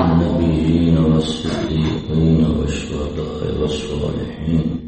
النبيين والصديقين والشهداء والصالحين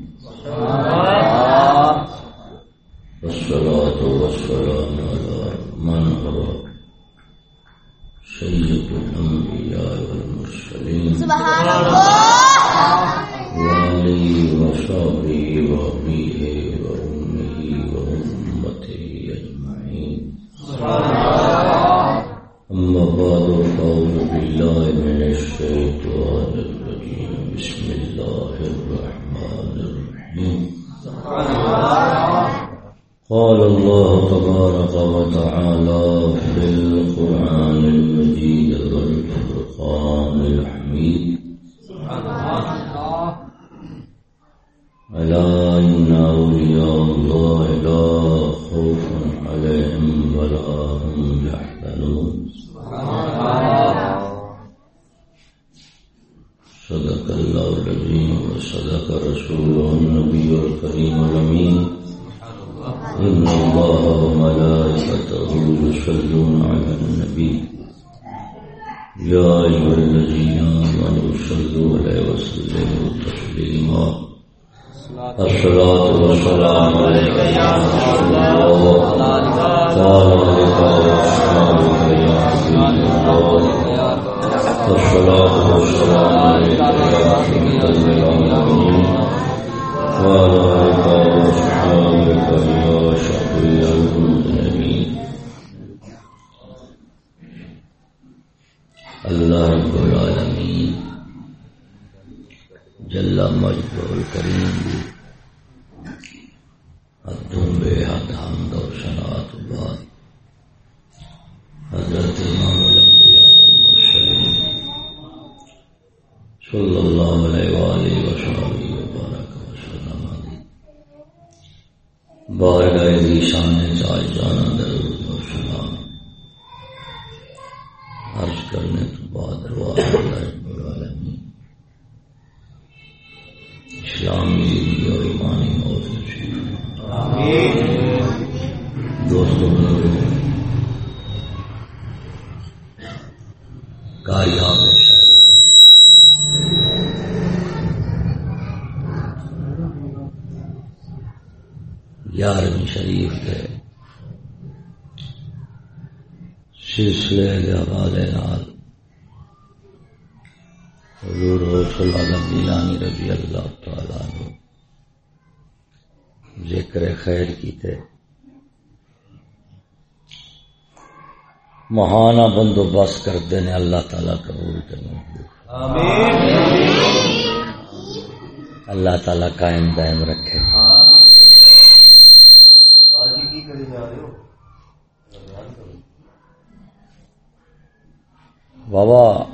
بارگاہ گائے شان چاہ جانا مہانا بندوبست کرتے ہیں اللہ تعالی قبول کرنے اللہ تعالی قائم دائم رکھے۔ بابا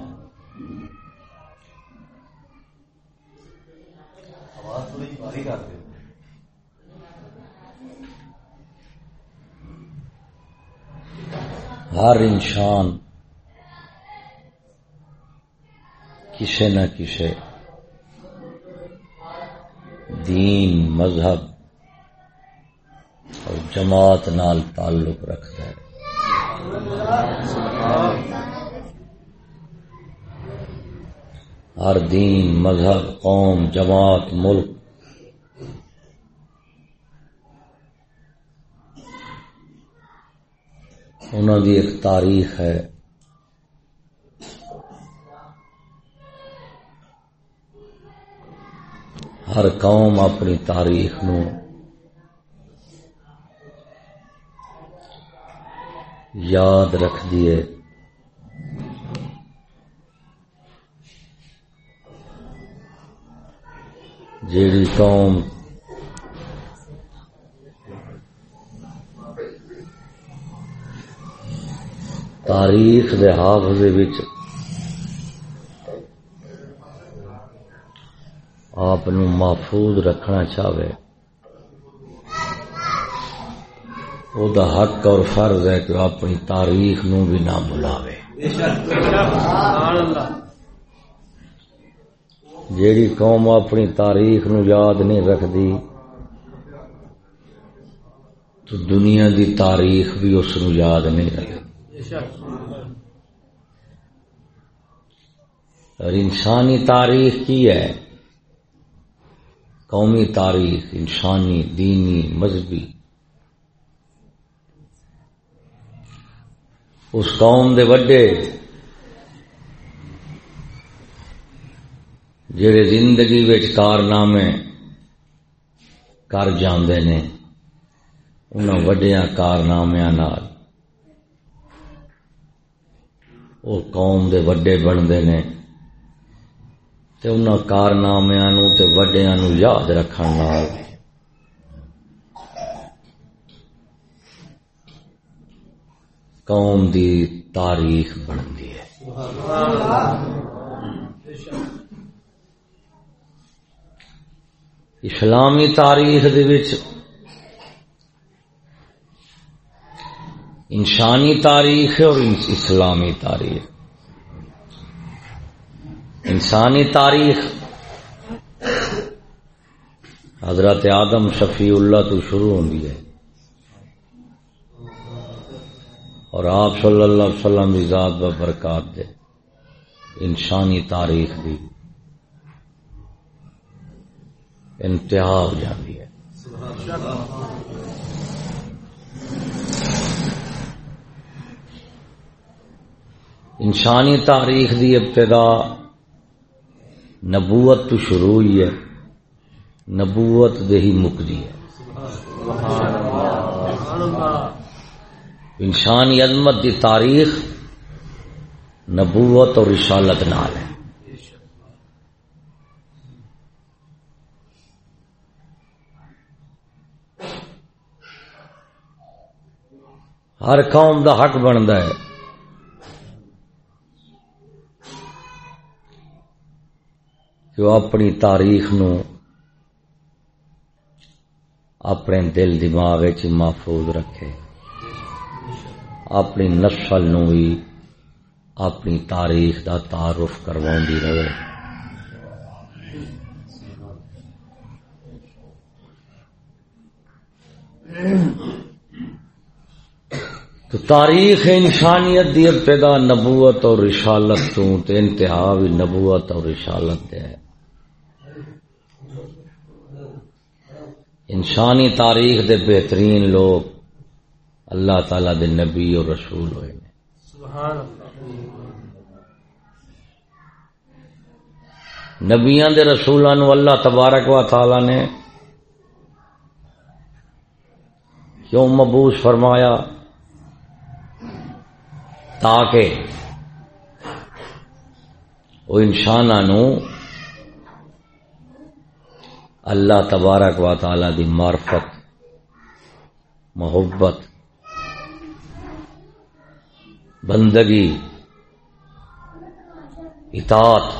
ہر انسان کسی نہ کسی دین، مذہب اور جماعت نال تعلق رکھتا ہے۔ ہر دین، مذہب، قوم، جماعت، ملک انہوں دی ایک تاریخ ہے۔ ہر قوم اپنی تاریخ نو یاد رکھ دیے جیڑی قوم تاریخ دے حافظے وچ۔ آپ محفوظ رکھنا چاہے او دا حق اور فرض ہے کہ اپنی تاریخ نو بھی نہ بلاوے جیڑی قوم اپنی تاریخ نو یاد نہیں رکھتی تو دنیا دی تاریخ بھی اس نو یاد نہیں رکھتی اور انسانی تاریخ کی ہے، قومی تاریخ، انسانی، دینی، مذہبی، اس قوم دے وڈے، جڑے زندگی کارنامے کر جاندے نے، انہاں وڈیاں کارنامے نال وہ قوم دے وڈے بنتے نے۔ تے انہاں کارنامیاں نو تے وڈیاں نو یاد رکھن نال۔ قوم دی تاریخ بنتی ہے۔ اسلامی تاریخ دے وچ انسانی تاریخ اور اسلامی تاریخ۔ انسانی تاریخ۔ حضرت آدم شفیع اللہ تو شروع ہوتی ہے۔ اور آپ صلی اللہ علیہ وسلم کی ذات و برکات دے۔ انسانی تاریخ بھی انتہا ہو جاتی ہے۔ انسانی تاریخ دی ابتدا نبوت تو شروع ہوئی ہے، نبوت دے ہی مکدی ہے۔ انسانی عظمت دی تاریخ نبوت اور رسالت نال ہے۔ ہر قوم دا حق بنتا ہے۔ کہ وہ اپنی تاریخ نو اپنے دل دماغ محفوظ رکھے۔ اپنی نسل نو بھی اپنی تاریخ دا تعارف کروا رہے۔ تو تاریخ انسانیت دی ابتدا نبوت اور رسالت تو انتہا بھی نبوت اور رسالت دے ہے۔ انسانی تاریخ دے بہترین لوگ اللہ تعالی دے نبی اور رسول ہوئے نے نبیاں دے رسولوں نو اللہ تبارک و تعالی نے کیوں مبوس فرمایا؟ تاکہ وہ انسان اللہ تبارک و تعالی دی معرفت، محبت، بندگی، اطاعت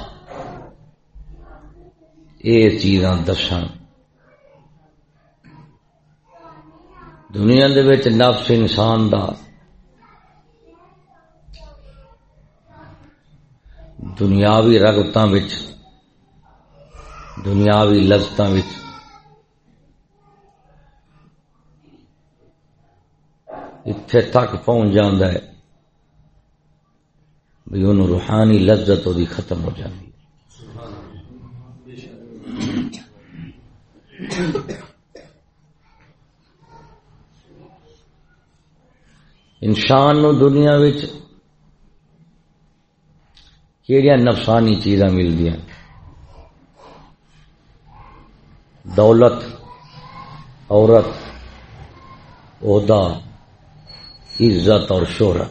یہ چیزاں دسن۔ دنیا دے نفس انسان دا۔ دنیاوی رگتوں دنیاوی لذتوں اتے تک پہنچ جاندہ ہے بھی ان روحانی لذت وہ ختم ہو جاتی انسان نو دنیا وچ کہڑی نفسانی چیزاں ملتی دولت، عورت، عہدہ، عزت اور شہرت۔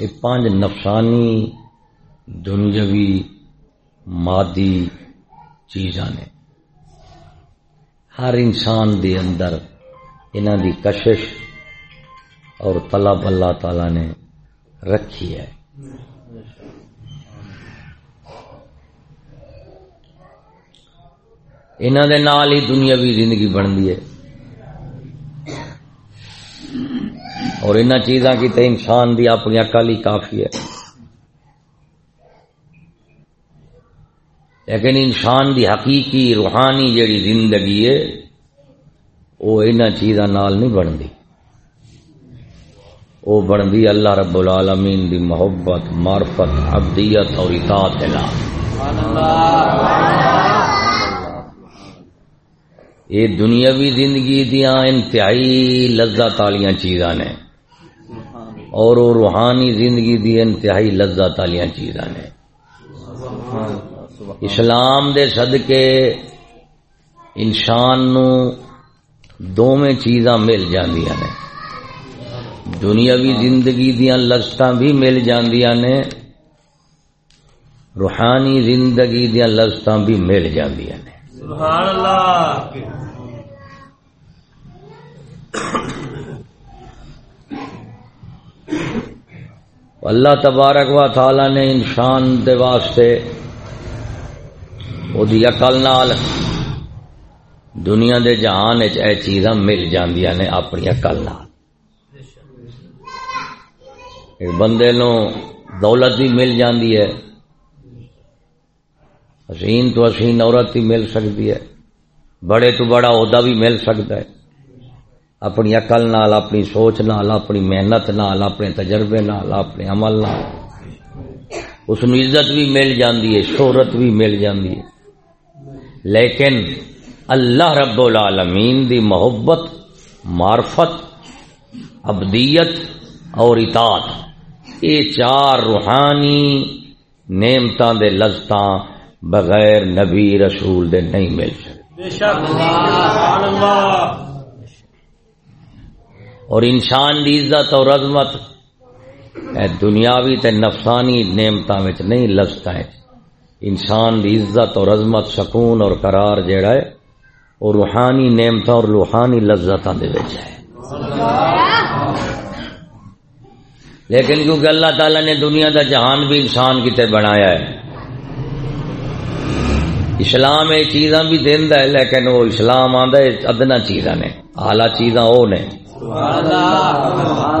یہ پانچ نفسانی دنجوی مادی چیزاں نے۔ ہر انسان دے اندر انہوں دی کشش اور طلب اللہ تعالی نے رکھی ہے۔ انہوں دے نال ہی دنیاوی زندگی بنتی ہے۔ اور ان چیزاں کی تو انسان دی اپنی اکل ہی کافی ہے۔ لیکن انسان دی حقیقی روحانی جڑی زندگی ہے، وہ ان چیزاں نال نہیں بنتی۔ وہ بنتی اللہ رب العالمین دی محبت، معرفت ابدیت اور اطاعت یہ دنیاوی زندگی دیا انتہائی لذت والی چیزاں نے۔ اور وہ روحانی زندگی دی انتہائی لذت والی چیزاں نے۔ اسلام دے صدقے انسان نو دونوں چیزاں مل جاندیاں نے۔ دنیاوی زندگی دیا لذت بھی مل جاندیاں نے۔ روحانی زندگی دیا لذت بھی مل جاندیاں نے۔ سبحان اللہ۔ اللہ تبارک و تعالی نے انسان دے واسطے وہ عقل نال دنیا دے جہان اے چیزاں مل جاندیاں نے اپنی عقل نال۔ ایک بندے نو دولت بھی مل جاندی ہے۔ حسین تو حسین عورت بھی مل سکتی ہے۔ بڑے تو بڑا عہدہ بھی مل سکتا ہے۔ اپنی عقل نال، اپنی سوچ نال، اپنی محنت نال، اپنے تجربے نال، اپنے عمل نال۔ اس نو عزت بھی مل جاندی ہے، شہرت بھی مل جاندی ہے۔ لیکن اللہ رب العالمین دی محبت، معرفت، ابدیت اور اطاعت، یہ چار روحانی نعمتاں دے لذتاں بغیر نبی رسول دے نہیں مل سکتے اور انسان دی عزت اور عظمت اے دنیاوی تے نفسانی نعمتاں وچ نہیں لذتاں وچ انسان دی عزت اور عظمت سکون اور قرار جیڑا ہے وہ روحانی نعمتاں اور روحانی لذتاں دے وچ ہے۔ لیکن کیونکہ اللہ تعالی نے دنیا دا جہان بھی انسان کیتے بنایا ہے اسلام یہ چیزاں بھی دیندا ہے، لیکن وہ اسلام آندا ہے، ادنا چیزاں نے۔ اعلی چیزاں او نے۔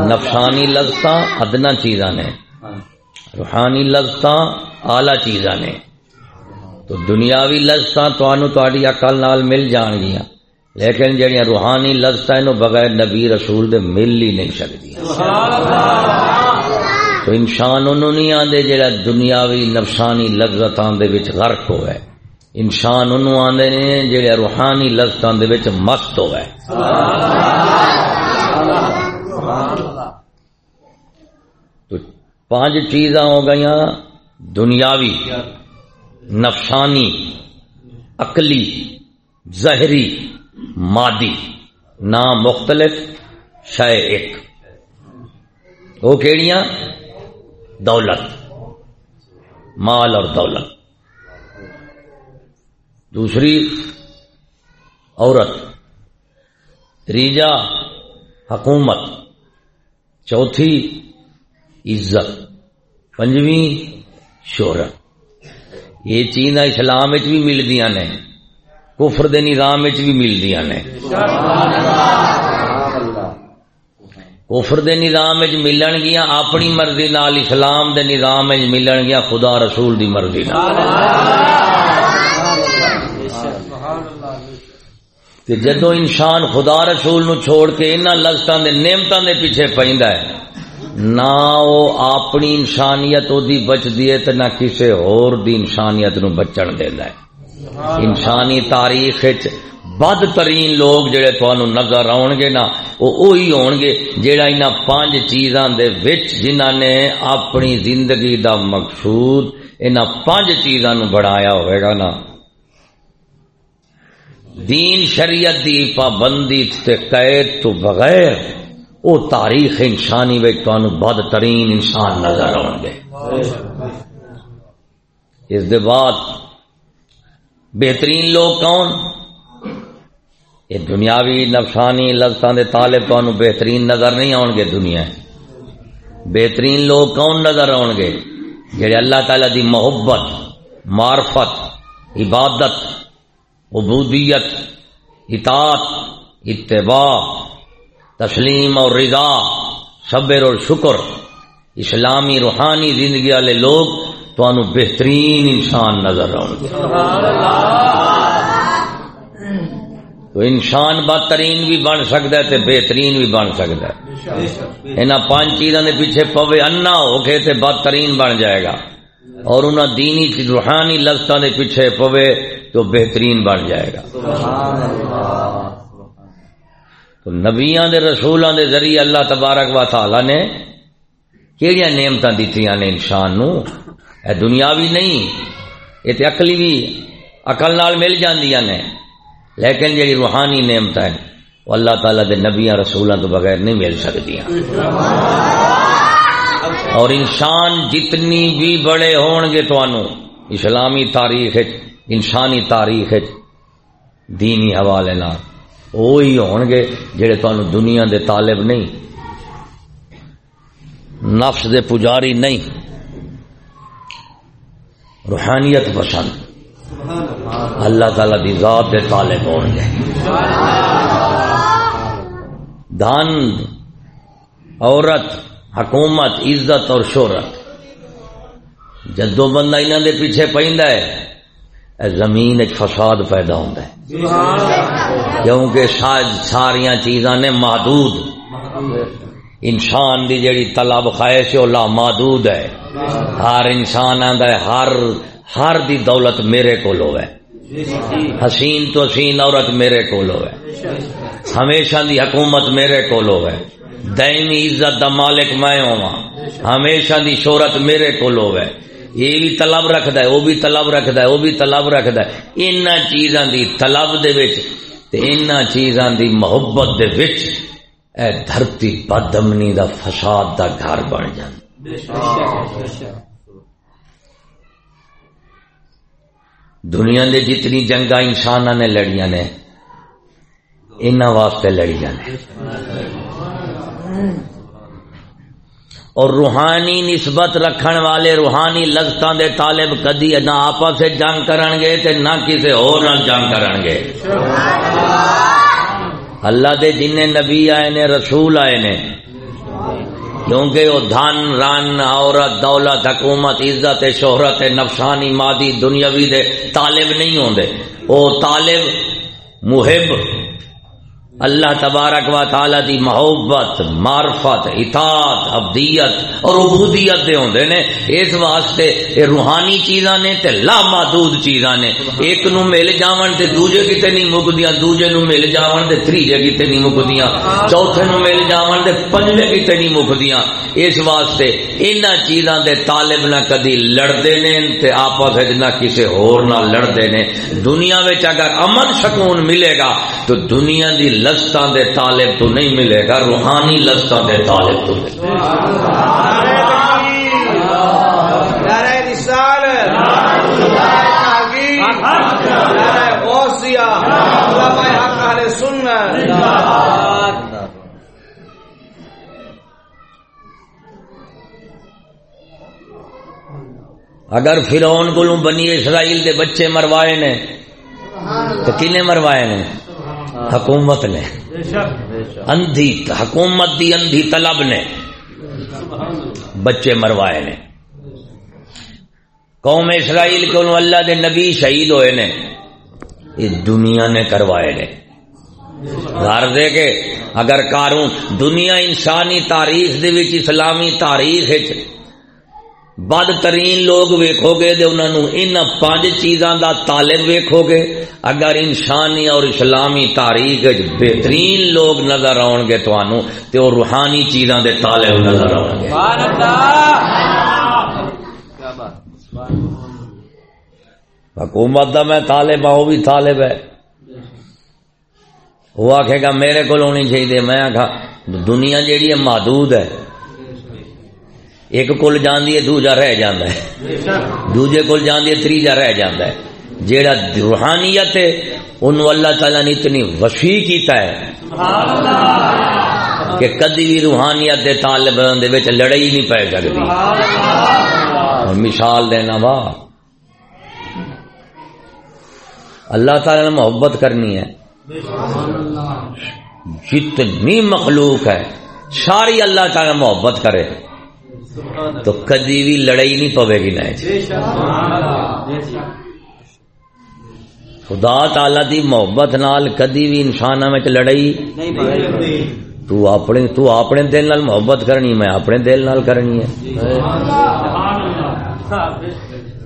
نفسانی لذتاں ادنا چیزاں نے۔ روحانی لذتاں اعلی چیزاں نے۔ تو دنیاوی لذتاں تانوں تہاڈی عقل نال مل جان گیاں۔ لیکن جڑیاں روحانی لذتاں نو بغیر نبی رسول دے مل ہی نہیں سکدیاں۔ تو انسان انہوں نہیں آندے جڑا دنیاوی نفسانی لذتاں دے وچ غرق ہوئے۔ انسان انہوں آندے نے جڑے روحانی لذتاں دے وچ مست ہوئے۔ تو پانچ چیزاں ہو گئیاں، دنیاوی، نفسانی، عقلی، زہری، مادی نام مختلف شے ایک۔ وہ کیڑیاں؟ دولت۔ مال اور دولت۔ دوسری عورت، تیجا، حکومت، چوتھی عزت، پنجویں شہرت۔ یہ چیزاں اسلام بھی ملدیاں نے، کفر دے نظام بھی ملدیاں نے۔ کفر دے نظام ملن گیا اپنی مرضی نال اسلام دے نظام ملن گیا خدا رسول دی مرضی نال۔ کہ جدو انسان خدا رسول نو چھوڑ کے انہاں لذتاں دے نعمتاں دے پیچھے پیندا ہے نہ وہ اپنی انسانیت وہ بچتی ہے تو نہ کسی ہور دی انسانیت نو بچن دیندا ہے۔ انسانی تاریخ بد ترین لوگ جڑے تھانو نظر آن گے نا وہ وہی ہون گے جڑا ان پانچ چیزاں دے وچ جنہاں نے اپنی زندگی دا مقصود ان پانچ چیزاں نو بڑھایا ہوئے گا نا۔ دین شریعت دی پابندی تے قید تو بغیر او تاریخ انسانی وچ تانوں بد ترین انسان نظر آن گے اس دے بعد بہترین لوگ کون؟ یہ دنیاوی نفسانی لذتاں دے طالب تانوں بہترین نظر نہیں آن گے دنیا۔ بہترین لوگ کون نظر آن گے؟ جڑے اللہ تعالی دی محبت، معرفت، عبادت عبودیت، اطاعت، اتباع، تسلیم اور رضا، صبر اور شکر، اسلامی روحانی زندگی والے لوگ تو بہترین انسان نظر آؤ گے۔ تو انسان بدترین بھی بن سکتا ہے تے بہترین بھی بن سکتا ہے۔ انہاں پانچ چیزاں دے پیچھے پوے انا ہو کے تے بدترین بن جائے گا۔ اور انہاں دینی، روحانی لذتاں دے پیچھے پوے تو بہترین بن جائے گا۔ تو نبیاں دے رسولاں دے ذریعے اللہ تبارک و تعالی نے کیڑیاں نعمتاں دتیاں نے انسان نو؟ اے دنیاوی نہیں یہ تے عقلی بھی عقل نال مل جاندیاں نے۔ لیکن جڑی روحانی نعمت ہے وہ اللہ تعالی دے نبیاں رسولاں تو بغیر نہیں مل سکدیاں۔ اور انسان جتنی بھی بڑے ہون گے تانوں اسلامی تاریخ انسانی تاریخ دینی حوالے وہی ہون گے جڑے تانوں دنیا دے طالب نہیں، نفس دے پجاری نہیں، روحانیت پسند۔ اللہ تعالی دی ذات دے طالب ہون گے۔ دھن، عورت، حکومت، عزت اور شہرت۔ جدو بندہ انہوں دے پیچھے پہندا ہے زمین فساد پیدا ہوتا ہے۔ کیونکہ شاید ساریاں چیزاں نے محدود انسان دی جڑی طلب خواہش ہے لا محدود ہے۔ ہر انسان آندا ہے ہر ہر دی دولت میرے کول ہوے حسین تو حسین عورت میرے کول ہوے ہمیشہ دی حکومت میرے کول ہوے دائمی عزت دا مالک میں ہوا ہمیشہ دی شہرت میرے کول ہوے یہ بھی طلب رکھدا ہے، وہ بھی طلب رکھدا ہے، وہ بھی طلب رکھدا ہے۔ انہاں چیزاں دی طلب دے وچ تے انہاں چیزاں دی محبت دے وچ اے دھرتی بدمنی دا فساد دا گھر بن جاندی۔ دنیا دے جتنی جنگا انسان نے لڑیاں نے ان واسطے لڑیاں نے۔ اور روحانی نسبت رکھن والے روحانی لذتاں دے طالب کدی نہ آپس سے جنگ کرن گے تے نہ کسی اور نال جنگ کرن گے۔ اللہ دے جن نبی آئے نے رسول آئے نے کیونکہ وہ دھن رن عورت دولت حکومت عزت شہرت نفسانی مادی دنیاوی دے طالب نہیں ہوندے۔ وہ طالب محب اللہ تبارک و تعالی دی محبت، معرفت، اطاعت ابدیت اور عبودیت دے ہوندے نے۔ اس واسطے یہ روحانی چیزاں نے تے لا محدود چیزاں نے۔ ایک نو مل جاون تے دوجے کتے نہیں مکدیاں، دوجے نو مل جاون تے تریجے کتے نہیں مکدیاں۔ چوتھے نو مل جاون تے پنجویں کتے نہیں مکدیاں۔ اس واسطے انہاں چیزاں دے طالب نہ کدی لڑدے نے تے آپس وچ نہ کسے ہور نہ لڑدے نے۔ دنیا وچ اگر امن سکون ملے گا تو دنیا دی لذتاں دے طالب تو نہیں ملے گا روحانی لذتاں دے طالب تو ملے اگر فرعون کو بنی اسرائیل دے بچے مروائے نے تو کنے مروائے نے؟ حکومت نے۔ اندھی حکومت دی اندھی طلب نے۔ بچے مروائے نے۔ قوم اسرائیل کو اللہ دے نبی شہید ہوئے نے۔ یہ دنیا نے کروائے نے۔ گھر دے کے اگر کاروں دنیا انسانی تاریخ دے وچ اسلامی تاریخ وچ بدترین لوگ ویکھو گے دے انہاں نو ان پانچ چیزاں دا طالب ویکھو گے اگر انسانی اور اسلامی تاریخ بہترین لوگ نظر آون گے تانوں تے او روحانی چیزاں دے طالب نظر آون گے۔ سبحان اللہ! حکومت دا میں طالب ہوں وہ بھی طالب ہے۔ وہ آخے گا میرے کو ہونی چاہیے۔ میں آخا دنیا جیڑی ہے محدود ہے۔ ایک کل جاندی ہے، دوجا رہ جاندہ ہے۔ دوجے کل جاندی ہے، تریجا رہ جاندہ ہے۔ جیڑا روحانیت ہے انہوں اللہ تعالیٰ نے اتنی وسیع کیتا ہے کہ کدی بھی روحانیت دے طالب دے وچ لڑائی نہیں پے سکتی۔ اور مثال دینا وا، اللہ تعالی نے محبت کرنی ہے۔ جتنی مخلوق ہے، ساری اللہ تعالی محبت کرے۔ تو کدی بھی لڑائی نہیں پوے گی نہ۔ خدا تعالی دی محبت نال کدی بھی انسان میں لڑائی تو اپنے تو اپنے دل نال محبت کرنی میں اپنے دل نال کرنی ہے۔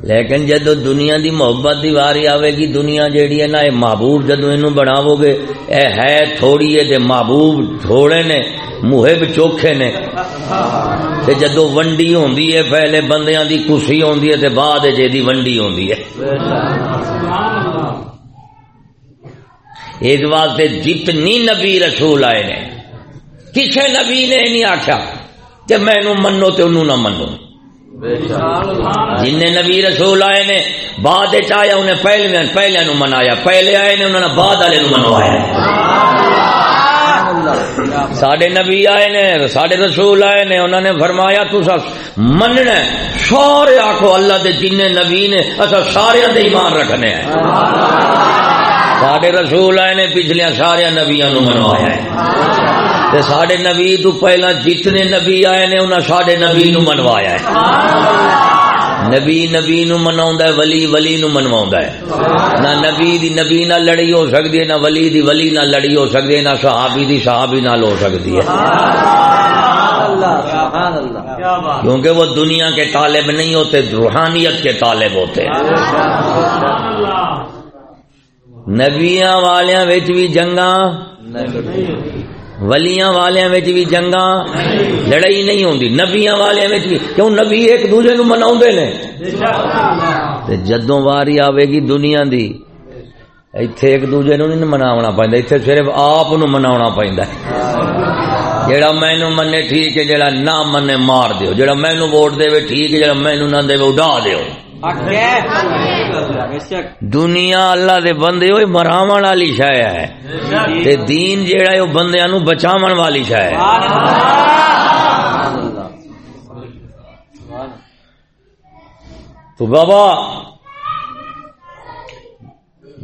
لیکن جدو دنیا دی محبت دی واری آئے گی، دنیا جیڑی ہے نا یہ محبوب جدو اینو بناو گے، اے ہے تھوڑی ہے تے محبوب تھوڑے نے محب چوکھے نے۔ تے جدو ونڈی ہوندی ہے، پہلے بندیاں دی کسی ہوندی ہے، تے بعد جے دی ونڈی ہوندی ہے۔ اس واسطے جتنی نبی رسول آئے نے، کسے نبی نے نہیں آخیا کہ مینو منو تے انہوں نہ منو۔ جن نبی رسول آئے نے، بعد آیا، انہیں پہلے پہلے نو منایا، پہلے آئے نے، انہوں نے بعد والے نو منوایا۔ سڈے نبی آئے نے سڈے رسول آئے نے انہوں نے فرمایا تو مننا سارے آخو اللہ دے جن نبی نے اچھا سارے دے ایمان رکھنے ہیں۔ سڈے رسول آئے نے پچھلے سارے نبیا نو منوایا ہے۔ تے ساڈے نبی تو پہلا جتنے نبی آئے نے، انہاں ساڈے نبی نو منوایا ہے۔ نبی نبی نو مناوندا ہے، ولی ولی نو منواوندا ہے۔ نہ نبی دی نبی نہ لڑائی ہو سکدی ہے، نہ ولی دی ولی نہ لڑائی ہو سکدی ہے، نہ صحابی دی صحابی نال ہو سکدی ہے۔ کیونکہ وہ دنیا کے طالب نہیں ہوتے، روحانیت کے طالب ہوتے۔ ہیں نبیاں والیاں وچ بھی جنگاں ولیاں والیاں وچ بھی جنگاں، لڑائی نہیں ہوندی۔ نبیاں والیاں وچ بھی کیوں نبی ایک دوسرے نو مناوندے نے؟ تے جدوں واری آوے گی دنیا دی، ایتھے ایک دوسرے نو نہیں مناونا پیندا، ایتھے صرف آپ نو مناونا پیندا ہے۔ جڑا مینو منے ٹھیک ہے جڑا نہ منے مار دیو۔ جڑا مینو ووٹ دے ٹھیک ہے جڑا مینو نہ دے اڈا دیو۔ دنیا اللہ دے بندے ہوئے مراون والی شے ہے۔ تے دین جیڑا ہے او بندیاں نو بچاون والی شے ہے۔ تو بابا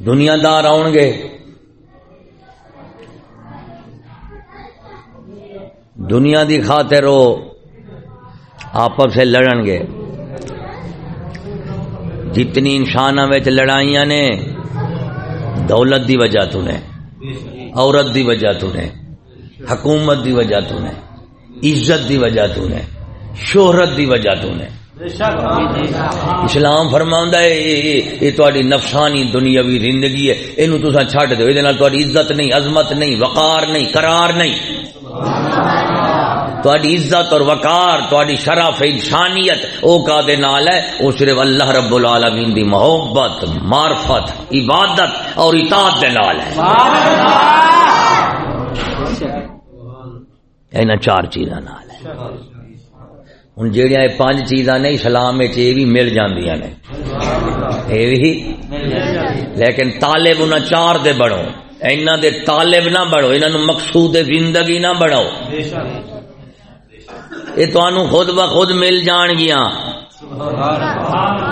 دنیا دار آن گے۔ دنیا دی خاطر وہ آپس سے لڑن گے۔ جتنی انسان لڑائیاں نے، دولت دی وجہ تو نے، عورت دی وجہ تو نے، حکومت دی وجہ تو نے، عزت دی وجہ تو نے، شہرت دی وجہ تو نے۔ اسلام فرما یہ تاری نفسانی دنیاوی زندگی ہے یہ تصا چڈ دو یہ عزت نہیں، عظمت نہیں، وقار نہیں، قرار نہیں۔ تاری عزت اور وقار تاری شرف، انسانیت، او کا دے نال ہے، او صرف اللہ رب العالمین دی محبت، معرفت، عبادت اور اطاعت دے نال ہے۔ اینا چار چیزاں نال ہے۔ ہن جیڑیاں پانچ چیزاں نے، اسلام وچ اے بھی مل جاندیاں نے۔ اے بھی۔ لیکن طالب انہاں چار دے بڑھو اینا دے طالب نہ بڑھو انہاں مقصود زندگی نہ بڑھو یہ تو خود بخود مل جان گیا۔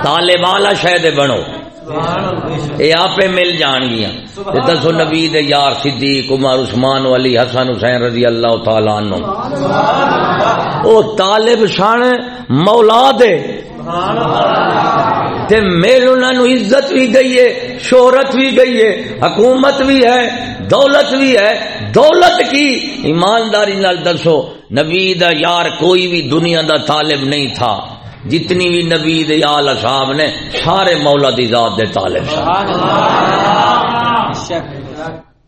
تالے والا شاید بنو۔ یہ آپ مل جان گیا۔ دسو نبی دے یار صدیق، عمر، عثمان، علی، حسن، حسین رضی اللہ تعالی عنہ۔ او طالب شان مولا دے۔ تے میل انہاں نو عزت بھی گئی ہے، شہرت بھی گئی ہے، حکومت بھی ہے، دولت بھی ہے۔ دولت کی ایمانداری نال دسو۔ نبی دا یار کوئی بھی دنیا دا طالب نہیں تھا۔ جتنی بھی نبی دے آل صاحب نے، سارے مولا دی ذات دے طالب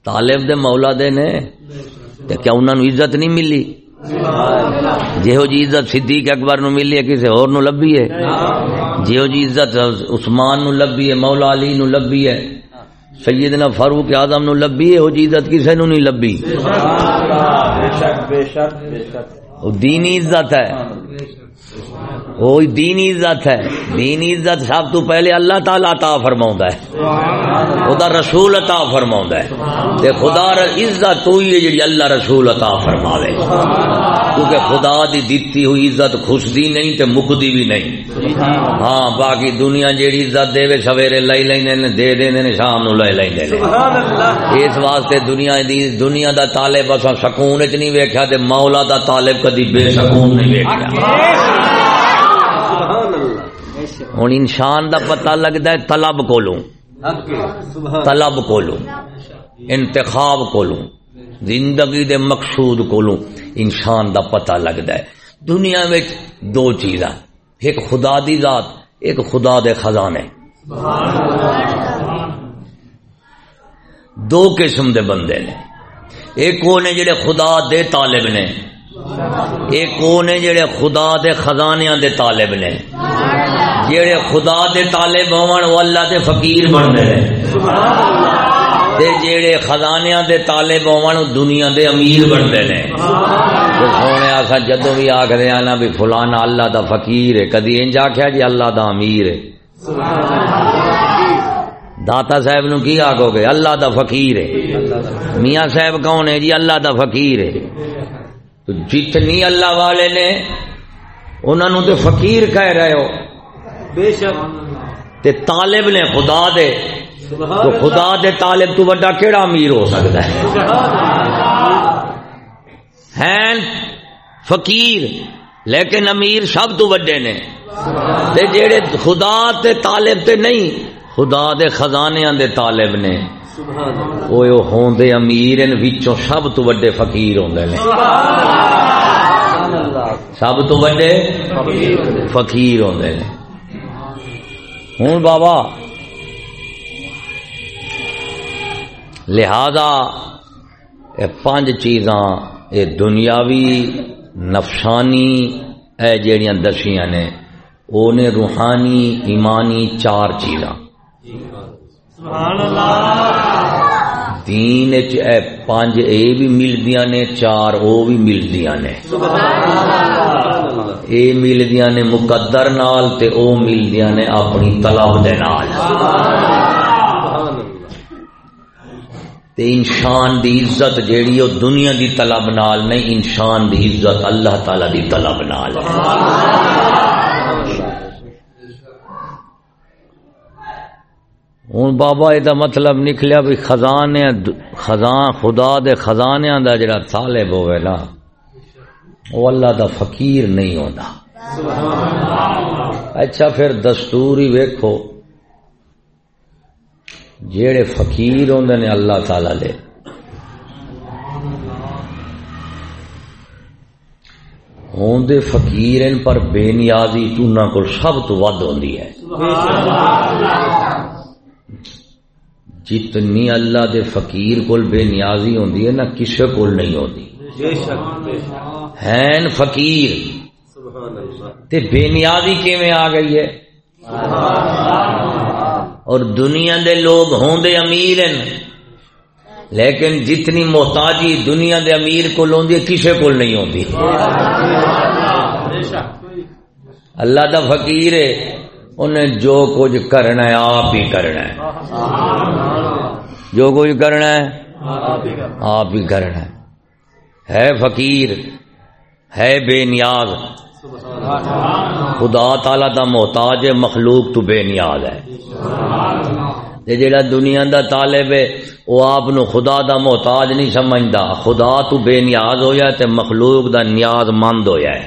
طالب دے مولا دے نے، تے کیا انہاں نو عزت نہیں ملی؟ جہو جی عزت صدیق اکبر نو ملی ہے کسی اور نو لبی ہے؟ جہو جی عزت عثمان نو لبی ہے، مولا علی نو لبی ہے، سیدنا فاروق اعظم نو لبی ہے وہ جی عزت کسی نو نہیں لبی دینی عزت ہے۔ وہ دینی عزت ہے۔ دینی عزت سب تو پہلے اللہ تعالی عطا فرماؤں ہے۔ خدا رسول عطا فرماؤں ہے۔ تے خدا عزت تو ہی ہے جی اللہ رسول عطا فرماوے۔ کیونکہ خدا دی دیتی ہوئی عزت خسدی نہیں تے مکدی بھی نہیں۔ ہاں باقی دنیا جیڑی عزت دے سویرے لئی لیندے نے دے دیندے نے شام نو لے نے۔ اس واسطے دنیا دی دنیا دا طالب اساں سکون وچ نہیں ویکھیا تے مولا دا طالب کدی بے سکون نہیں ویکھیا۔ ہوں انسان دا پتہ لگتا ہے طلب کولوں۔ طلب کولوں۔ انتخاب کولوں۔ زندگی دے مقصود کولوں۔ انسان دا پتہ لگدا ہے۔ دنیا میں دو چیزاں، ایک خدا دی ذات، ایک خدا دے خزانے۔ دو قسم دے بندے نے۔ ایک وہ نے جڑے خدا دے طالب نے۔ ایک وہ نے جڑے خدا دے خزانیاں دے طالب نے۔ جڑے خدا دے طالب ہون وہ اللہ دے فقیر بنتے تے جڑے خزانیاں دے طالب ہون دنیا دے امیر بنتے ہیں سونے آسا جدو بھی آخر نا بھی فلانا اللہ دا فقیر ہے، کدی انج آخیا جی اللہ دا امیر ہے۔ داتا صاحب نو کی آگو گے؟ اللہ دا فقیر ہے۔ میاں صاحب کون ہے جی؟ اللہ دا فقیر ہے۔ تو جتنی اللہ والے نے انہوں تے فقیر کہہ رہے ہو بے شک تے طالب نے خدا دے تو خدا دے طالب تو بڑا کیڑا امیر ہو سکتا ہے؟ ہیں فقیر لیکن امیر سب تو بڑے نے۔ تے جیڑے خدا تے طالب تے نہیں خدا دے خزانیاں دے طالب نے۔ اوے او ہوندے امیر ان وچوں سب تو بڑے فقیر ہوندے نے۔ سب تو بڑے فقیر ہوندے نے۔ ہوں بابا لہذا یہ پانچ چیزاں یہ دنیاوی نفسانی اے جیڑیاں دسیاں نے وہ نے روحانی ایمانی چار چیزاں۔ دین وچ اے پانچ اے بھی ملدیاں نے چار او بھی ملدیاں نے۔ اے ملدیاں نے مقدر نال تے او ملدیاں نے اپنی طلب دے نال۔ تے انسان دی عزت جیڑی او دنیا دی طلب نال نہیں انسان دی عزت اللہ تعالی دی طلب نال ہے۔ ہوں بابا یہ مطلب نکلیا بھی خزانے خزان خدا دے خزانے دا جڑا طالب ہوئے نا وہ اللہ دا فقیر نہیں ہوتا اچھا پھر دستور ہی ویکھو۔ جیڑے فقیر ہوندے نے اللہ تعالی لے ہوندے فقیر ان پر بے نیازی تو کو سب تو ود ہوندی ہے۔ جتنی اللہ دے فقیر کول بے نیازی ہوندی ہے نا کسے کول نہیں ہوندی۔ ہیں فقیر۔ تے بے نیازی کیویں آ گئی ہے؟ اور دنیا دے لوگ ہوندے امیر ہیں۔ لیکن جتنی محتاجی دنیا دے امیر کو ہوندی کسے کول نہیں ہوندی۔ اللہ دا فقیر ہے، انہیں جو کچھ کرنا ہے، آپ ہی کرنا ہے۔ جو کچھ کرنا ہے، آپ ہی کرنا ہے۔ ہے فقیر، ہے بے نیاز۔ خدا تعالی دا محتاج مخلوق تو بے نیاز ہے۔ جڑا دنیا دا طالب ہے، وہ آپ خدا دا محتاج نہیں سمجھدا خدا تو بے نیاز ہو جائے تے مخلوق دا نیاز مند ہو جائے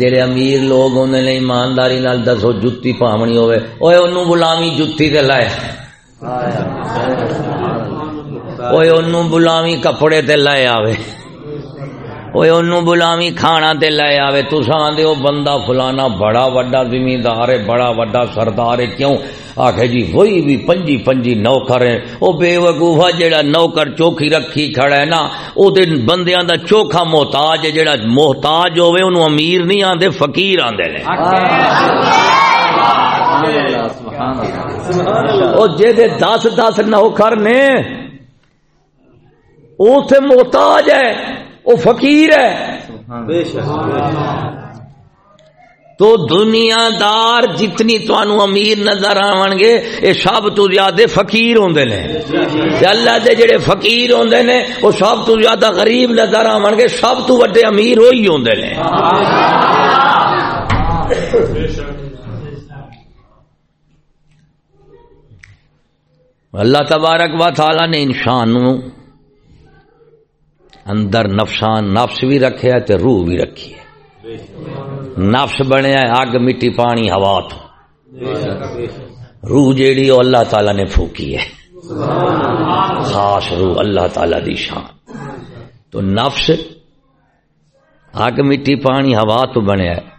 جڑے امیر لوگ ہوندے نے ایمانداری نال دسو جُتی پاونی ہوے اوے اونوں بلاوی جُتی تے لائے۔ اوے اونوں بلاوی کپڑے تے لائے آوے۔ اوے اونوں بلاوی کھانا تے لائے آوے تساں آندے او بندہ فلانا بڑا وڈا زمیندار ہے بڑا وڈا سردار ہے کیوں آکھے جی وہی بھی پنجی پنجی نوکر ہیں او بے وقوفا جیڑا نوکر چوکھی رکھی کھڑا ہے نا او بندیاں دا چوکھا محتاج ہے جیڑا محتاج ہوے اونوں امیر نہیں آندے فقیر آندے نے او جے دے دس دس نوکر نے او تے محتاج ہے او فقیر ہے۔ بے شک تو دنیا دار جتنی تانوں امیر نظر آون گے اے سب تو زیادہ فقیر ہوندے نے۔ تے اللہ دے جڑے فقیر ہوندے نے او سب تو زیادہ غریب نظر آون گے سب تو بڑے امیر ہوئی ہوندے نے۔ اللہ تبارک و تعالی نے انسان نو اندر نفسان نفس بھی رکھے ہے تے روح بھی رکھی ہے۔ نفس بنیا اگ، مٹی، پانی، ہوا تو۔ روح جیڑی وہ اللہ تعالی نے پھوکی ہے۔ خاص روح اللہ تعالی دی شان۔ تو نفس اگ، مٹی، پانی، ہوا تو بنیا ہے۔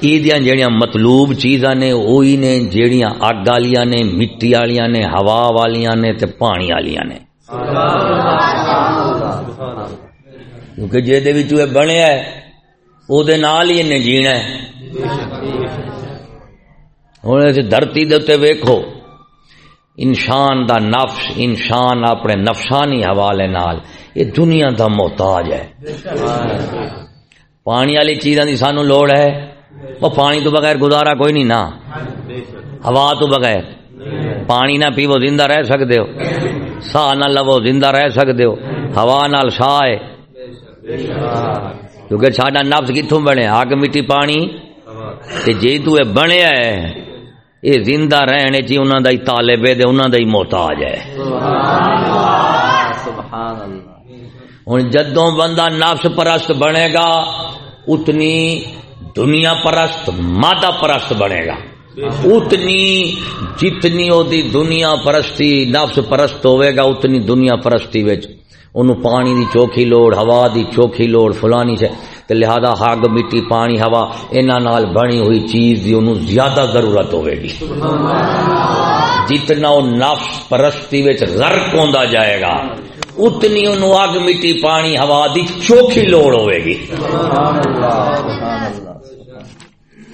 ایدیاں جڑیاں مطلوب چیزاں نے وہی نے جڑیاں اگ والیاں نے، مٹی والیاں نے، ہوا والیاں نے تے پانی والیاں نے۔ کیونکہ جہدے وچ یہ بنیا ہے نال ہی نے جینا ہے۔ اس دھرتی دے ویکھو۔ انسان دا نفس، انسان اپنے نفسانی حوالے نال یہ دنیا دا محتاج ہے۔ پانی والی چیزاں دی سانو لوڑ ہے۔ وہ پانی تو بغیر گزارا کوئی نہیں نا۔ ہوا تو بغیر۔ پانی نہ پیو، زندہ رہ سکتے ہو۔ سا نہ لو زندہ رہ سکتے ہو۔ ہوا نال سا ہے۔ کیونکہ ساڈا نفس کتوں بنے؟ اگ مٹی، پانی۔ تے جی تو اے بنیا ہے یہ زندہ رہنے چی انہوں دا ہی طالب ہے انہوں دا ہی محتاج ہے۔ ہوں جدوں بندہ نفس پرست بنے گا، اتنی دنیا پرست، مادہ پرست بنے گا۔ اتنی جتنی دی دنیا پرستی نفس پرست ہوئے گا اتنی دنیا پرستی وچ۔ انہوں پانی دی چوکھی لوڑ ہوا دی چوکھی لوڑ فلانی سے لہذا ہگ مٹی پانی ہوا انہاں نال بنی ہوئی چیز دی انہوں زیادہ ضرورت ہوئے گی۔ جتنا وہ نفس پرستی وچ غرق ہوندا جائے گا اتنی انہوں اگ مٹی پانی ہوا دی چوکھی لوڑ ہوئے گی۔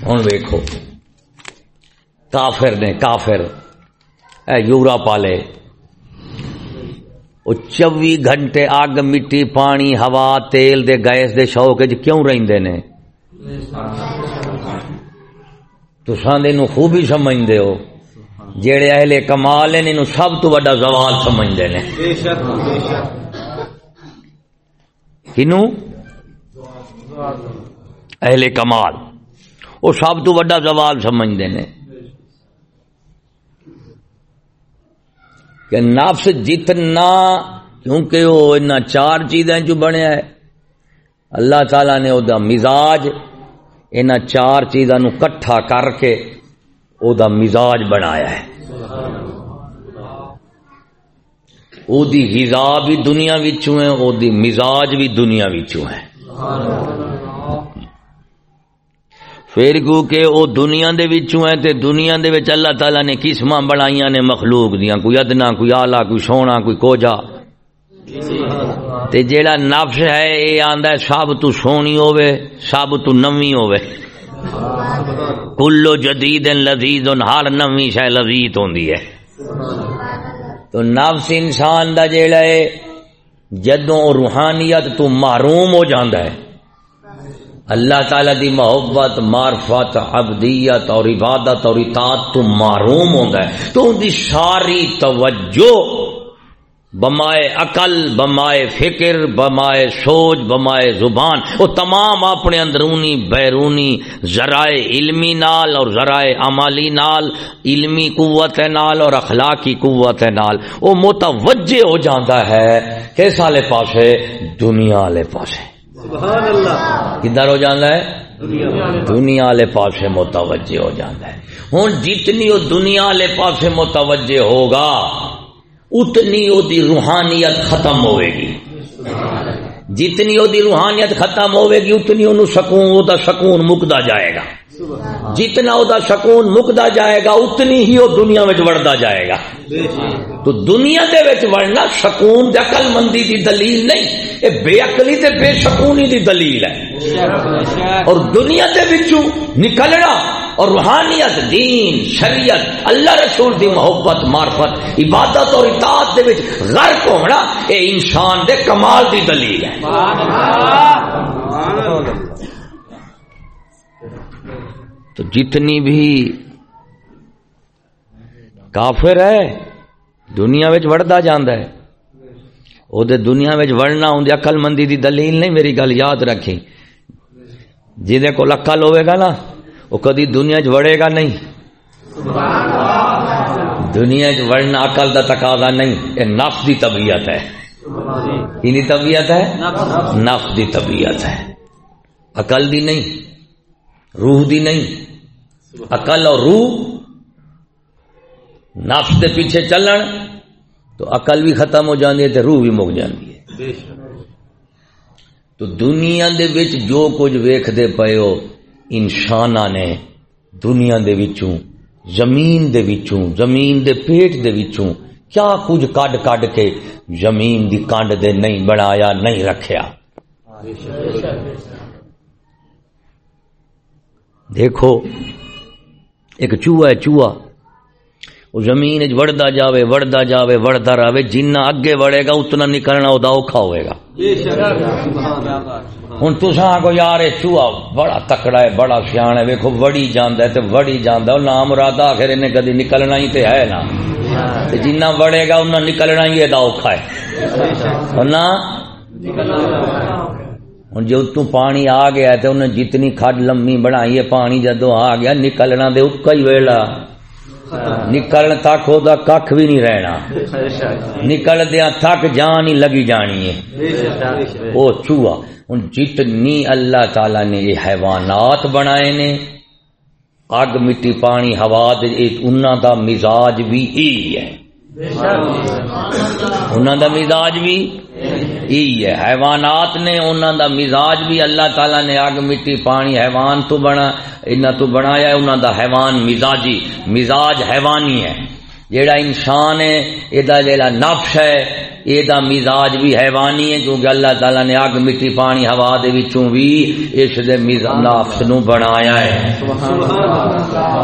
ہوں ویکو کافر نے کافر۔ اے یورا پالے۔ وہ چوبی گھنٹے اگ مٹی پانی ہوا تیل دے گیس دے شوق کیوں رہندے نے؟ تو ساندے نو خوب ہی سمجھدے ہو۔ جیڑے اہل کمال ہیں، انہوں سب تو بڑا زوال سمجھدے نے۔ کنوں؟ اہل کمال۔ وہ سب تو بڑا زوال سمجھتے ہیں کہ نفس جتنا کیونکہ وہ ان چار چیزیں جو بنیا ہے اللہ تعالی نے وہ مزاج ان چار چیزوں کٹھا کر کے وہ مزاج بنایا ہے۔ وہ غذا بھی دنیا وچوں ہے، وہ مزاج بھی دنیا وچوں ہے۔ پھر کیونکہ وہ دنیا دے وچوں ہے تے دنیا دے وچ اللہ تعالی نے قسماں بنائیاں نے مخلوق دیاں، کوئی ادنا، کوئی اعلی، کوئی سونا، کوئی کوجا۔ تے جیڑا نفس ہے، اے آندا ہے سب تو سونی ہوے سب تو نوی ہوے کلو جدید لذیذ، ہر نوی شے لذیذ ہوندی ہے۔ تو نفس انسان دا جیڑا ہے، جدوں روحانیت تو محروم ہو جاندا ہے۔ اللہ تعالی دی محبت، معرفت، عبدیت اور عبادت اور اطاعت تو معروم ہوتا ہے۔ تو ان دی ساری توجہ بمائے عقل، بمائے فکر، بمائے سوچ، بمائے زبان، وہ تمام اپنے اندرونی، بیرونی، ذرائع علمی نال اور ذرائع عمالی نال، علمی قوت نال اور اخلاقی قوت نال، وہ متوجہ ہو جاتا ہے۔ کس والے پاسے؟ دنیا والے پاسے۔ کدھر ہو جانا ہے؟ دنیا والے پاسے متوجہ ہو جانا ہے۔ ہوں جتنی وہ دنیا والے پاسے متوجہ ہوگا اتنی وہ روحانیت ختم ہوئے گی۔ جتنی وہ روحانیت ختم ہوئے گی اتنی انہوں سکون وہ سکون مکتا جائے گا۔ جتنا وہ سکون مکتا جائے گا، اتنی ہی وہ دنیا میں وڑتا جائے گا۔ تو دنیا دے وچ وڑنا سکون عقل مندی دی دلیل نہیں۔ یہ بے عقلی تے بے سکونی دی دلیل ہے۔ اور دنیا دے وچوں نکلنا اور روحانیت، دین، شریعت، اللہ رسول دی محبت، معرفت، عبادت اور اطاعت دے وچ غرق ہونا اے انسان دے کمال دی دلیل ہے۔ تو جتنی بھی کافر ہے، دنیا وچ وڑدا جاندا ہے۔ او دے دنیا وڑنا اون دی عقل مندی دی دلیل نہیں، میری گل یاد رکھی جے کو عقل ہوے گا نا وہ کدی دنیا وڑے گا نہیں۔ دنیا وڑنا عقل دا تقاضا نہیں یہ نفس دی طبیعت ہے۔ کی طبیعت ہے؟ نفس دی طبیعت ہے۔ عقل دی نہیں، روح دی نہیں۔ اقل اور روح نفس دے پیچھے چلن تو اقل بھی ختم ہو جاندی ہے تے روح بھی مک جاندی ہے۔ تو دنیا دے وچ جو کچھ ویکھدے پئے ہو انساناں نے دنیا دے وچوں زمین دے وچوں زمین دے پیٹ دے وچوں کیا کچھ کڈ کڈ کے زمین دی کنڈ دے نہیں بنایا نہیں رکھیا۔ دیکھو ایک چوہا ہے چوہا۔ وہ زمین وچ وڑدا جاوے وڑدا جاوے وڑدا رہے جنہ اگے وڑے گا اتنا نکلنا ادا اوکھا ہوئے گا۔ ہوں تسا کو یار چوہا بڑا تکڑا ہے بڑا سیاح ہے۔ ویکو وڑی جانا ہے تو وڑی جانا نام مراد آخر انہیں کدی نکلنا ہی تے ہے نا جنہ وڑے گا انہیں نکلنا ہی ادا اوکھا ہے۔ نہ ہوں جو تو پانی آ گیا تو انہیں جتنی کھڈ لمبی بنائی ہے، پانی جدو آ گیا، نکلنا دے اکا ہی ویلا۔ نکلن تک وہ کھ بھی نہیں رہنا۔ بے شک نکل دیا تک جان ہی لگی جانی ہے۔ وہ چوہا ہوں جتنی اللہ تعالی نے یہ حیوانات بنائے نے، اگ مٹی پانی، ہوا انہوں دا مزاج بھی یہی ہے۔ انہوں دا مزاج بھی یہی ہے۔ حیوانات نے انہوں دا مزاج بھی اللہ تعالی نے اگ مٹی پانی حیوان تو بنا انہوں تو بنایا ہے انہوں دا حیوان مزاجی۔ مزاج حیوانی ہے۔ جیڑا انسان ہے یہ جیڑا نفس ہے یہ مزاج بھی حیوانی ہے، کیونکہ اللہ تعالی نے اگ مٹی، پانی، ہوا دے وچوں بھی اس دے مزاج نفس نو بنایا ہے۔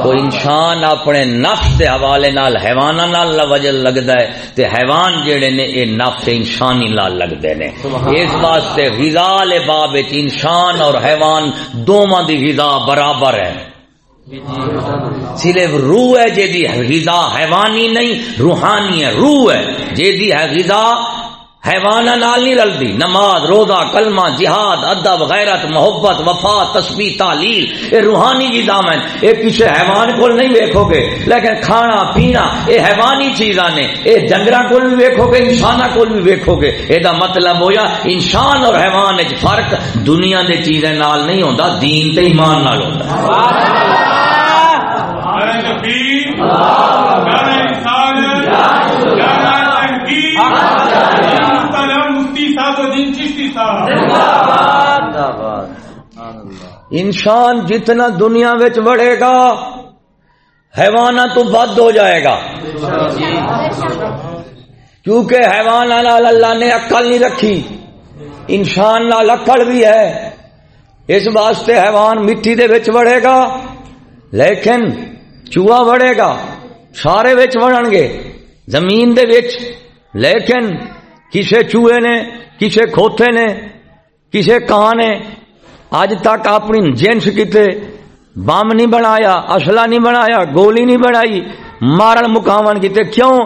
تو انسان اپنے نفس دے حوالے نال، حیواناں نال وجل لگدا ہے۔ تے حیوان جڑے نے، اے نفس انسانی نال لگدے نے۔ اس واسطے غذا لے باب وچ انسان اور حیوان دوواں دی غذا برابر ہے۔ صرف روح ہے جی غذا حیوانی نہیں، روحانی ہے، روح ہے۔ جی ہے غذا حیوان نال نہیں رلدی۔ نماز، روزہ، کلمہ، جہاد، ادب، غیرت، محبت، وفا، تسبیح، تعلیل، یہ روحانی غذا میں یہ کسی حیوان کو نہیں ویکھو گے، لیکن کھانا، پینا، یہ حیوانی چیزاں نے۔ یہ جنگرا کو بھی ویکھو گے انسان کو بھی ویکھو گے۔ یہ مطلب ہویا، انسان اور حیوان فرق دنیا دے چیزیں نال نہیں ہوندا، دین تے ایمان نال ہوندا نعرہ تکبیر نعرہ رسالت نعرہ تحقیق محترم مفتی صاحب انسان جتنا دنیا بڑھے گا حیوانہ تو بد ہو جائے گا۔ کیونکہ حیوان اللہ نے عقل نہیں رکھی، انسان نال عقل بھی ہے۔ اس واسطے حیوان مٹی دے وچ بڑھے گا، لیکن چوہا وڑے گا، سارے وچ بڑھن گے۔ زمین دے وچ۔ لیکن کسے چوہے نے، کسے کھوتے نے، کسے کہاں نے اج تک اپنی جنس کتے بم نہیں بنایا اصلہ نہیں بنایا، گولی نہیں بنائی، مارن مکاون کیتے کیوں؟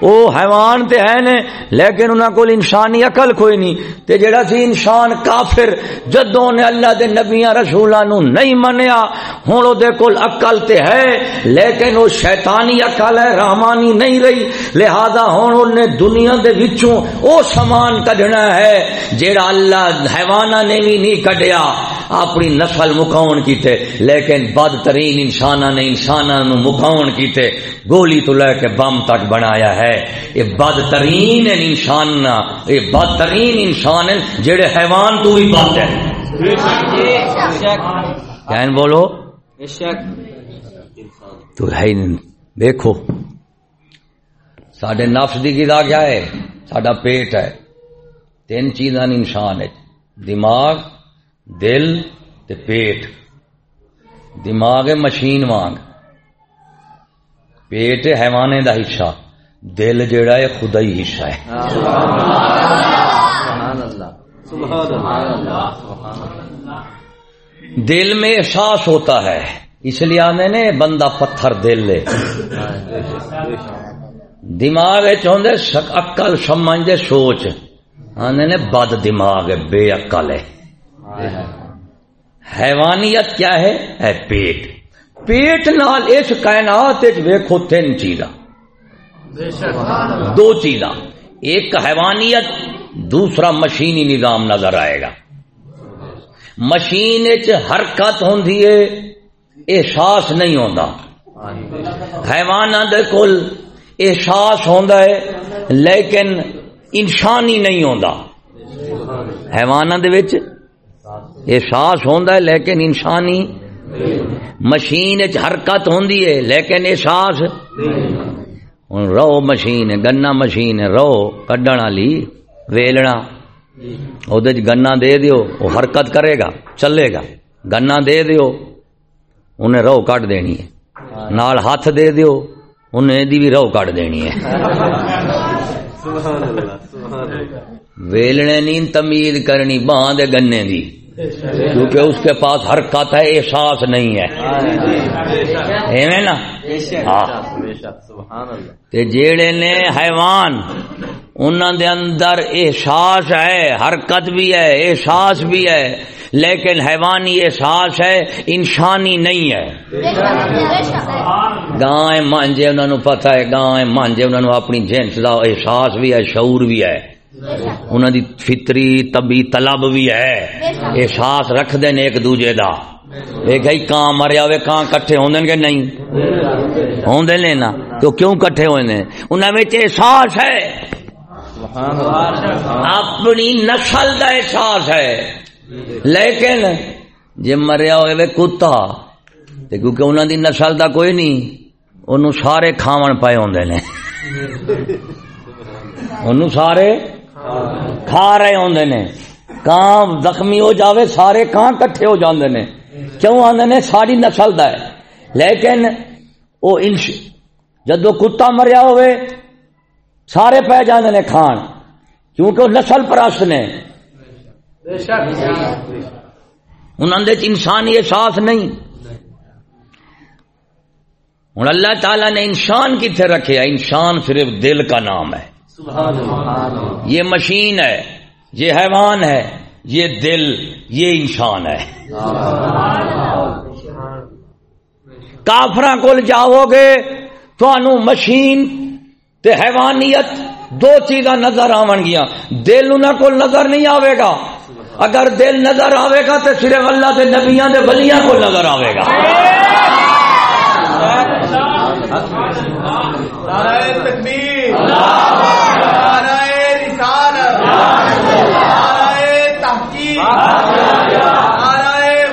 او حیوان تے ہے نے، لیکن انہاں کول انسانی عقل کوئی نہیں۔ تے جڑا سی انسان کافر، جدوں نے اللہ دے نبیاں رسولاں نو نہیں منیا، ہن او دے کول عقل تے ہے، لیکن او شیطانی عقل ہے، رحمانی نہیں رہی۔ لہذا ہن اونے دنیا دے وچوں او سامان کڈنا ہے جڑا اللہ حیواناں نے بھی نہیں کڈیا۔ اپنی نسل مکاون کیتے، لیکن بدترین انساناں نے انساناں نو مکاون کیتے، گولی تو لے کے بم تک بنایا ہے۔ یہ بدترین انسان یہ بدترین انسان ہے جڑے حیوان تو بھی بد ہے کہن یعنی بولو۔ تو ہے دیکھو سڈے نفس کی غذا کیا ہے؟ سڈا پیٹ ہے۔ تین چیزاں انسان ہے۔ دماغ، دل تے پیٹ۔ دماغ مشین وانگ۔ پیٹ حیوانے دا حصہ۔ دل جیڑا ہے، خدا ہی حصہ ہے۔ دل میں احساس ہوتا ہے۔ اس لیے آنے نے بندہ پتھر دل لے۔ دماغ چاہتے اکل سمجھتے سوچ۔ آنے نے بد دماغ ہے، بے عقل ہے۔ حیوانیت کیا ہے؟ پیٹ۔ پیٹ نال اس کائنات وچ ویکھو تین چیزاں۔ دو چیزاں۔ ایک حیوانیت، دوسرا مشینی نظام نظر آئے گا۔ مشین حرکت ہوندی ہے، احساس نہیں ہوتا حیوانہ دے کل احساس ہوندا ہے، لیکن انسانی نہیں ہوندا۔ حیوانہ دے وچ احساس ہوندا ہے، لیکن انسانی مشین حرکت ہوندی ہے، لیکن احساس ہن رو مشین گنا مشین رو کڈن والی ویلنا وچ گنا دے دیو وہ حرکت کرے گا چلے گا گنا دے دیو انہیں رو کٹ دینی ہے نال ہاتھ دے دیو انہیں دی بھی رو کٹ دینی ہے ویلنے نہیں تمید کرنی باں دے گنے دی کیونکہ اس کے پاس حرکت ہے احساس نہیں ہے نا ہاں سبحان اللہ۔ تے جیڑے نے حیوان، انہاں دے اندر احساس ہے، حرکت بھی ہے، احساس بھی ہے، لیکن حیوانی احساس ہے، انسانی نہیں ہے۔ گائے مانجے انہوں نے پتا ہے، گائے مانجے انہوں نے اپنی جنس دا احساس بھی ہے، شعور بھی ہے۔ انہوں دی فطری طبی طلب بھی ہے۔ احساس رکھ دین ایک دوجے دا۔ ایک گئی کان مریا ہوئے کان کٹھے ہوندے کہ نہیں؟ ہوندے نے نا۔ تو کیوں کٹھے ہوئے نے؟ انہاں وچ احساس ہے۔ اپنی نسل دا احساس ہے۔ لیکن جے مریا ہوئے کتا، تے کیونکہ انہاں دی نسل دا کوئی نہیں، انہوں سارے کھاون پائے ہوندے نے۔ انہوں سارے کھا رہے ہوندے نے۔ کان زخمی ہو جاوے، سارے کان کٹھے ہو جاندے نے۔ کیوں آندے نے؟ ساری نسل دا ہے۔ لیکن او انش، جدو کتا مریا ہوئے، سارے پہ جاندے نے کھان۔ کیونکہ وہ نسل پرست نے۔ انہوں نے انسانی احساس نہیں۔ ہوں اللہ تعالیٰ نے انسان کتنے رکھے؟ انسان صرف دل کا نام ہے۔ سبحان اللہ یہ مشین ہے، یہ حیوان ہے۔ یہ دل، یہ انسان ہے۔ کافر کول جاؤ گے تو مشین تے حیوانیت دو چیزاں نظر آون گیا دل انہوں کو نظر نہیں آئے گا۔ اگر دل نظر آئے گا تو صرف اللہ کے نبیاں دے ولیاں کو نظر آئے گا۔ نعرہ تکبیر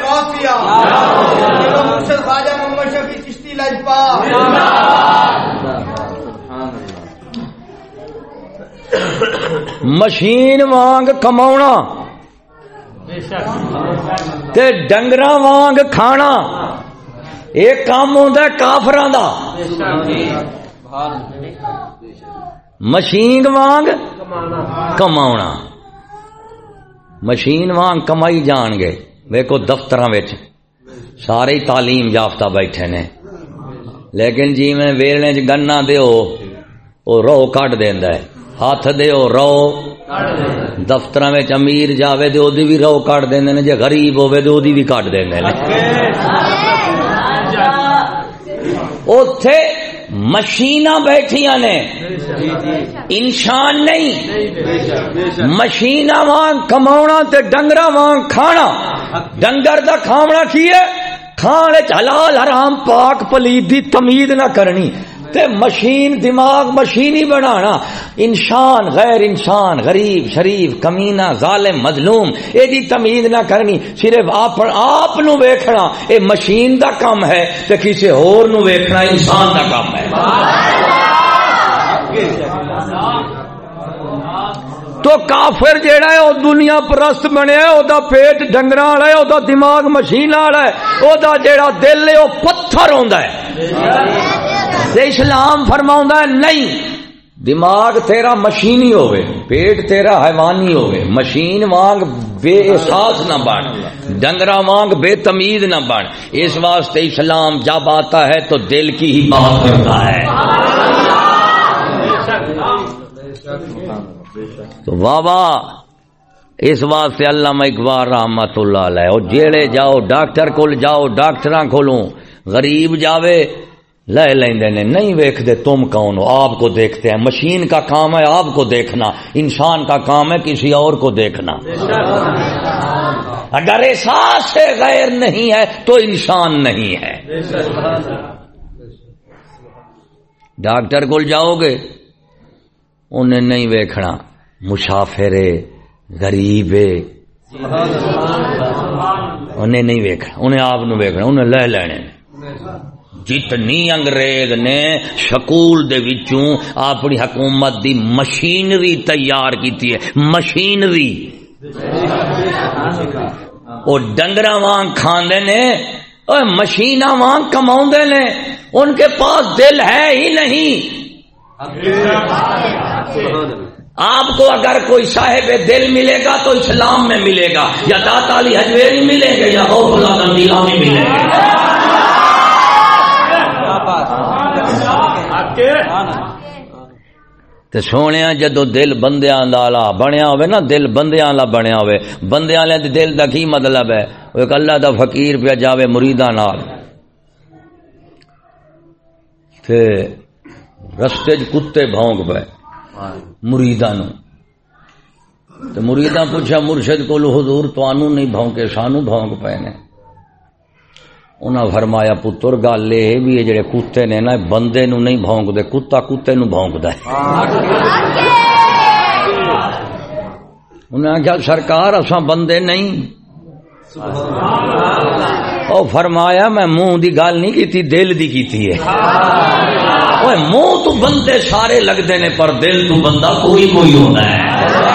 غوثیہ خواجہ محمد شفیع چشتی لجپا مشین وانگ کماونا تے ڈنگرا وانگ کھانا۔ ایک کام ہوتا کافران دا۔ مشین وانگ کماونا۔ مشین وانگ کمائی جان گے۔ ویکو دفتر سارے تعلیم یافتہ بیٹھے نے۔ لیکن جی میں ویلنے چ گنا دیو وہ رو کٹ دینا ہے۔ ہاتھ دیو رو۔ دفتر امیر جاوے تو دی بھی رو کٹ دیں نے۔ جی غریب ہوے تو دی بھی کٹ دیں اتے مشین بیٹھیا نے۔ انسان نہیں۔ مشین وانگ کما ڈنگر وانگ کھانا۔ ڈنگر دا کھاونا کی ہے کھانے حلال حرام پاک پلید دی تمید نہ کرنی۔ تے مشین دماغ مشینی بنانا۔ انسان غیر انسان، غریب، شریف، کمینہ، ظالم، مظلوم، اے دی تمید نہ کرنی، صرف آپ آپ نو ویکھنا، اے مشین دا کام ہے تے کسی اور نو ویکھنا، انسان دا کام ہے۔ تو کافر جیڑا ہے وہ دنیا پرست بنیا ہے دا پیٹ ڈنگر والا ہے وہ دماغ مشین والا ہے وہ جیڑا دل ہے وہ پتھر ہوندا ہے۔ تے اسلام فرما نہیں۔ دماغ تیرا مشینی ہوئے پیٹ تیرا حیوانی ہوئے مشین وانگ بے احساس نہ بن ڈنگرا وانگ بے تمیز نہ بن۔ اس واسطے اسلام جب آتا ہے تو دل کی ہی بات کرتا ہے۔ تو بابا اس واسطے علامہ اقبال رحمت اللہ علیہ جیڑے جاؤ ڈاکٹر کو جاؤ ڈاکٹر کھولوں غریب جاوے لے لیندے نے، نہیں ویکھ دے تم کون ہو آپ کو دیکھتے ہیں۔ مشین کا کام ہے آپ کو دیکھنا، انسان کا کام ہے کسی اور کو دیکھنا۔ اگر احساس غیر نہیں ہے تو انسان نہیں ہے۔ ڈاکٹر کو جاؤ گے، انہیں نہیں ویکھنا۔ مسافر غریب انہیں نہیں ویکھنا، انہیں آپ نو ویکھنا، انہیں لے لینے۔ جتنی انگریز نے سکول دے وچوں اپنی حکومت دی مشینری تیار کیتی ہے، مشینری۔ وہ ڈنگر وانگ کھاندے نے اور مشین وانگ کما نے، ان کے پاس دل ہے ہی نہیں۔ آپ کو اگر کوئی صاحب دل ملے گا تو اسلام میں ملے گا، یا داتا علی حجویری ملیں گے، یا خوف اللہ نیلا میں ملیں گے۔ تے سونے جدو دل بندیاں لالا بنیا ہوئے نا دل بندیاں لا بنیا ہوئے بندیاں لے دل دا کی مطلب ہے وہ ایک اللہ دا فقیر پہ جاوے مریداں نال تے رستے چ کتے بھونک پے مریداں نو تے مریداں پوچھا مرشد کو حضور توانو نہیں بھونکے سانو بھونک پے نے انہاں فرمایا، پتر، گل یہ بھی جڑے کتے نے نا، بندے نو نہیں بھونک دے کتا کتے نو بھونک دے انہیں آخیا سرکار، اساں بندے نہیں. او فرمایا، میں منہ دی گل نہیں کیتی، دل دی کیتی ہے. منہ تو بندے سارے لگتے نے، پر دل تو بندہ کوئی کوئی ہوتا ہے۔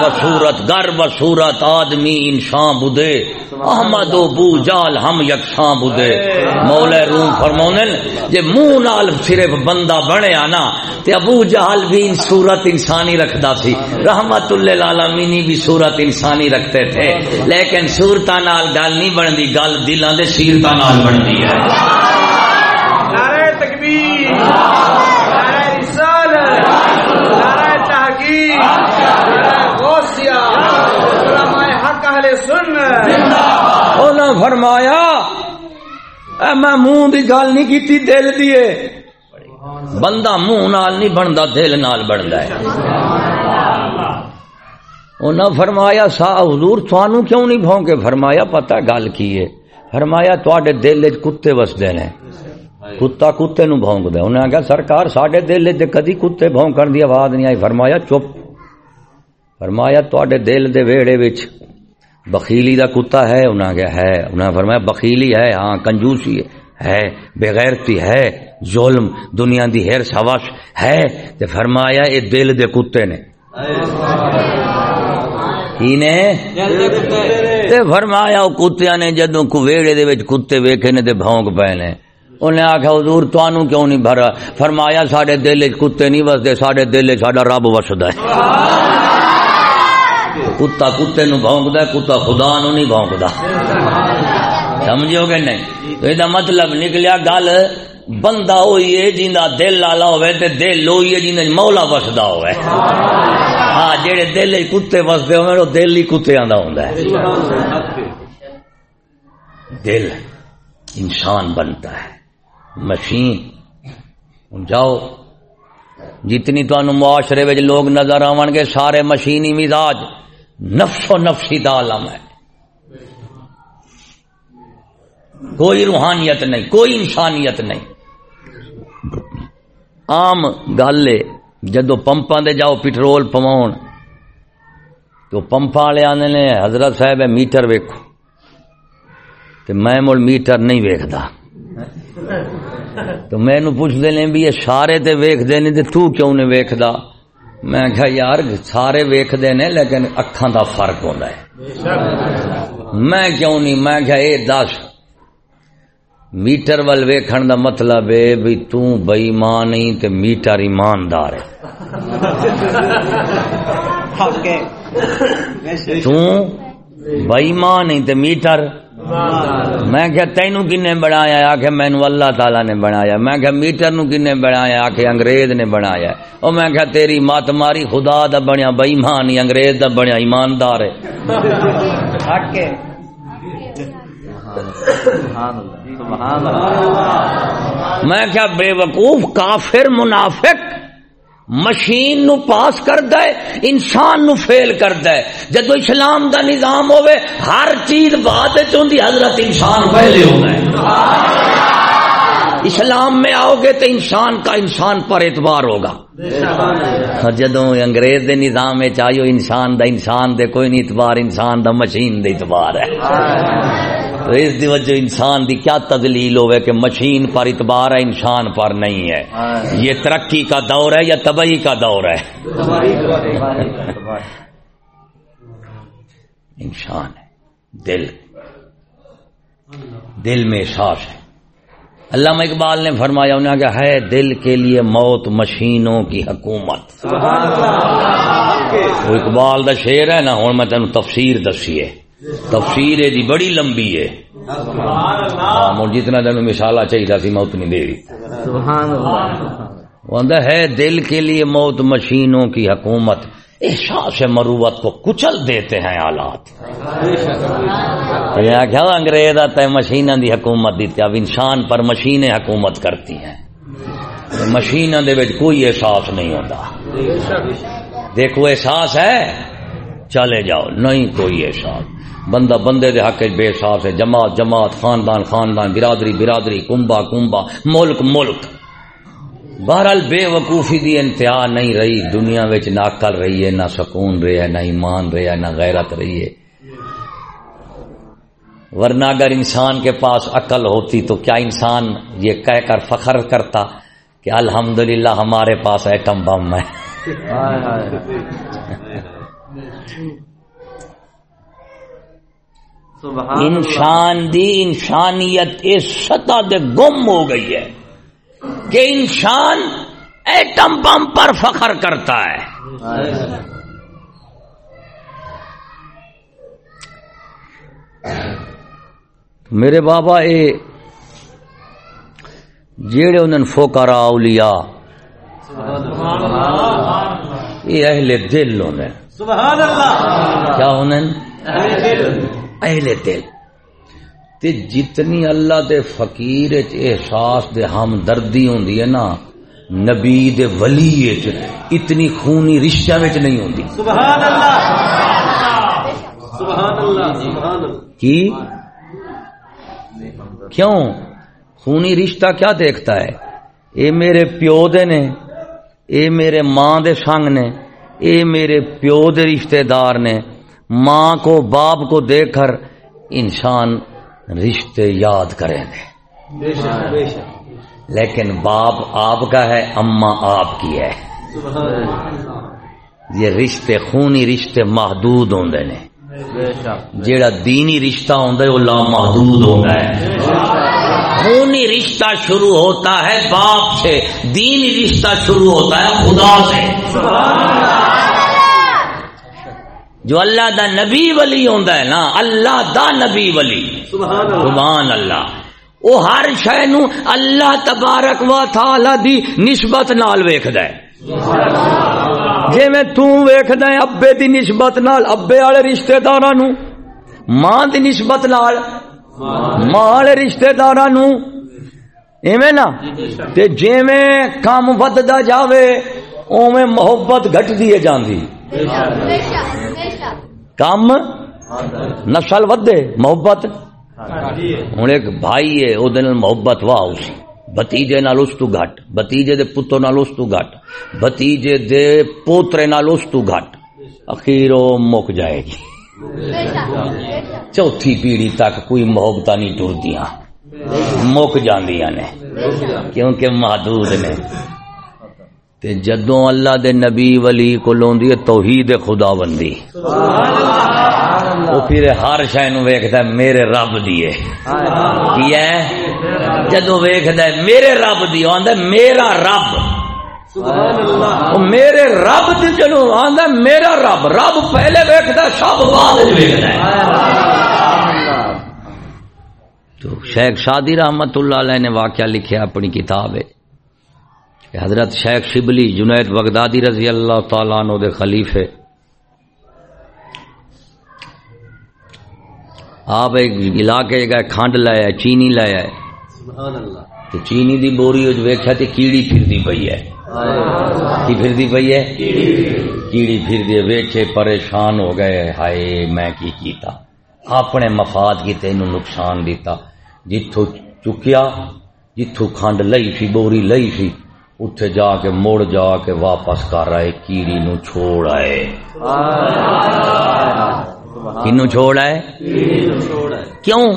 گر و صورت گر و صورت آدمی انسان بدے احمد و بو جال ہم یکساں بدے مولا روم فرمونن جے منہ نال صرف بندہ بنیا نا تے ابو جہل بھی صورت انسانی رکھدا سی۔ رحمت اللہ العالمین بھی صورت انسانی رکھتے تھے۔ لیکن صورتاں نال گل نہیں بندی گل دلاں دے سیرتاں نال بندی ہے۔ نعرہ تکبیر نعرہ رسالت نعرہ تحقیق نعرہ غوثیہ علماء حق اہل سنت انہاں فرمایا، اے میں منہ دی گل نہیں کیتی، دل دیے بندہ منہ نال نہیں بندا، دل نال بندا ہے۔ انہاں فرمایا، سا حضور تھانوں کیوں نہیں بھونکے؟ فرمایا، پتہ گل کی ہے؟ فرمایا، تواڈے دل وچ کتے وسدے نے۔ کتا کتے نو بھونک دے انہیں آخیا سرکار، ساڈے دل وچ کدی کتے بھونکن دی آواز نہیں آئی۔ فرمایا، چپ۔ فرمایا، تواڈے دل دے ویڑے وچ بخیلی دا کتا ہے، انہاں کہا ہے، انہاں فرمایا بخیلی ہے ہاں کنجوسی ہے، بغیرتی ہے، ظلم، دنیا دی ہر سواش ہے۔ تے فرمایا اے دل دے کتے نے۔ کی نے؟ تے فرمایا او کتیاں نے، جدوں کو ویڑے دے وچ کتے ویکھے نے تے بھونک پے نے۔ انہیں آخیا حضور تانوں کیوں نہیں بھرا؟ فرمایا ساڈے دل کتے نہیں وسدے، ساڈے دل وچ ساڈا رب وسدا ہے۔ کتا کتے نو بھونکدا ہے، کتا خدا نو نہیں بھونکدا۔ سمجھو گے نہیں؟ تو یہ مطلب نکلیا، گل بندہ ہوئی ہے جیندا دل لالا ہوئے تے دل ہوئی ہے جیندا مولا وسدا ہوئے ہاں جڑے دل وچ کتے وسدے ہوئے وہ دل ہی کتے آندا ہوندا ہے۔ دل انسان بنتا ہے۔ مشین جاؤ۔ جتنی تمہیں معاشرے لوگ نظر آون گے، سارے مشینی مزاج۔ نفس و نفسی دا عالم ہے۔ کوئی روحانیت نہیں، کوئی انسانیت نہیں۔ عام گل ہے، جدو پمپاں دے جاؤ پٹرول پواؤن تو پمپا والے آنے نے، حضرت صاحب ہے میٹر ویکھو۔ تو میں مڑ میٹر نہیں ویکھدا۔ تو میں نو پوچھ دے بھی یہ سارے تے ویکھ دے نہیں، تے تو کیوں نہیں ویکھدا؟ میں کہا یار سارے ویکھ دے نے لیکن اکھاں دا فرق ہوندا ہے. میں کیوں نہیں؟ میں کہا اے دس میٹر ول ویکھن دا مطلب ہے بھی تو بے ایمان نہیں تے میٹر ایماندار ہے. تو بے ایمان نہیں تے میٹر میں کہ تینو کنے بنایا آخ مینو اللہ تعالی نے بنایا میں کہ میٹر نو کنے بنایا آخ انگریز نے بنایا او میں کہ تیری مات ماری خدا دا بنیا بے ایمان ہی انگریز دا بنیا ایماندار ہے۔ میں کیا بے وقوف کافر منافق مشین نو پاس کر دے انسان نو فیل کر دے جدو اسلام دا نظام ہوئے ہر چیز بعد چوندی حضرت انسان پہلے ہونا ہے۔ اسلام میں آؤ گے تو انسان کا انسان پر اعتبار ہوگا۔ ہاں، جدو انگریز دے نظام میں انسان دا انسان دے، کوئی نہیں اعتبار انسان دا مشین دے اعتبار ہے۔ اس دی وجہ انسان دی کیا تدلیل ہوئے کہ مشین پر اعتبار ہے انسان پر نہیں ہے۔ یہ ترقی کا دور ہے یا تباہی کا دور ہے؟ انسان ہے دل۔ دل میں احساس ہے۔ علامہ اقبال نے فرمایا انہیں کہ ہے دل کے لیے موت مشینوں کی حکومت۔ وہ اقبال دا شعر ہے نا ہوں میں تینوں تفسیر دسی ہے۔ تفسیر دی بڑی لمبی ہے۔ ہاں جتنا تینوں مثال چاہیے سی میں اتنی دے آندہ ہے دل کے لیے موت مشینوں کی حکومت۔ احساس مروت کو کچل دیتے ہیں آلات۔ کیا انگریز آتا ہے مشینوں دی حکومت دیتے اب انسان پر مشینیں حکومت کرتی ہیں۔ مشینوں دے وچ کوئی احساس نہیں ہوتا دیکھو احساس ہے۔ چلے جاؤ، نہیں کوئی احساس۔ بندہ بندے دے حق بے احساس ہے۔ جماعت جماعت، خاندان خاندان، برادری برادری کنبا کنبا ملک ملک۔ بہرحال بے وقوفی دی انتہا نہیں رہی۔ دنیا وچ نہ عقل رہی ہے، نہ سکون رہی ہے، نہ ایمان رہی ہے، نہ غیرت رہی ہے۔ ورنہ اگر انسان کے پاس عقل ہوتی تو کیا انسان یہ کہہ کر فخر کرتا کہ الحمدللہ ہمارے پاس ایٹم بم ہے؟ انسان دی انسانیت اس سطح دے گم ہو گئی ہے کہ انسان ایٹم بم پر فخر کرتا ہے۔ میرے بابا اے جیڑے انہوں فوکارا اولیاء یہ اہل دل انہیں سبحان اللہ! کیا انہیں اہل دل! تے جتنی اللہ دے فقیر احساس دے ہمدردی ہوندی ہے نا نبی دے ولی اتنی خونی رشتہ وچ نہیں ہوندی۔ سبحان اللہ! سبحان اللہ! سبحان اللہ! کی؟ کیوں؟ خونی رشتہ کیا دیکھتا ہے؟ اے میرے پیو دے نے اے میرے ماں دے سنگ نے اے میرے پیو دے رشتہ دار نے ماں کو باپ کو دیکھ کر انسان رشتے یاد کریں گے لیکن باپ آپ کا ہے اما آپ کی ہے۔ یہ رشتے خونی رشتے محدود ہوندے نے۔ جیڑا دینی رشتہ ہے وہ لامحدود ہوندا ہے۔ خونی رشتہ شروع ہوتا ہے باپ سے دینی رشتہ شروع ہوتا ہے خدا سے۔ جو اللہ دا نبی ولی ہوندا ہے نا اللہ دا نبی ولی۔ سبحان اللہ۔ سبحان اللہ۔ وہ ہر شے نو اللہ تبارک و تعالی دی نسبت نال ویکھدا ہے۔ جے میں تو ویکھدا ہے ابے دی نسبت نال ابے والے رشتہ داراں نو ماں دی نسبت نال ماں والے رشتہ داراں نو ایویں نا؟ تے جویں کام وددا جاوے اوویں محبت گھٹدی ہے جاندی۔ کم؟ نسل ودے محبت؟ ہوں ایک بھائی ہے وہ محبت واہ اسی بتیجے نال اس تو گھٹ بتیجے دے پتر نال اس تو گھٹ بتیجے دے پوترے نال اس تو گھٹ۔ اخیر وہ مک جائے گی۔ چوتھی پیڑھی تک کوئی محبت نہیں ٹردیاں مک جاندیاں نے۔ کیونکہ محدود نے۔ تے جدوں اللہ دے نبی ولی کو لوندی ہے، توحید خدا بندی۔ وہ پھر ہر شے نو ویکھدا ہے، میرے رب دی ہے۔ کی ہے؟ جدوں ویکھدا ہے، میرے رب دی او آندا ہے، میرا رب۔ سبحان اللہ میرے رب دی جدوں آندا ہے، میرا رب۔ رب پہلے ویکھدا ہے، سب بعد وچ ویکھدا ہے۔ تو شیخ شادی رحمت اللہ علیہ نے واقعہ لکھیا اپنی کتاب ہے۔ کہ حضرت شیخ شبلی جنید بغدادی رضی اللہ تعالیٰ عنہ دے خلیفے۔ آپ ایک علاقے گئے کھنڈ لایا چینی لایا اللہ تو چینی دی بوری وچ ویکھیا تے کیڑی پھردی پئی ہے۔ کی پھر دی پئی ہے؟ کیڑی پھر دی ویچے پریشان ہو گئے ہائے میں کی کیتا؟ اپنے مفاد کی تینوں نقصان دیتا۔ جتھوں چکیا جتھوں کھنڈ لئی سی بوری لئی سی اٹھے جا کے مڑ جا کے واپس کر آئے، کیڑی نو چھوڑ آئے۔ کنو چھوڑ آئے؟ کیوں؟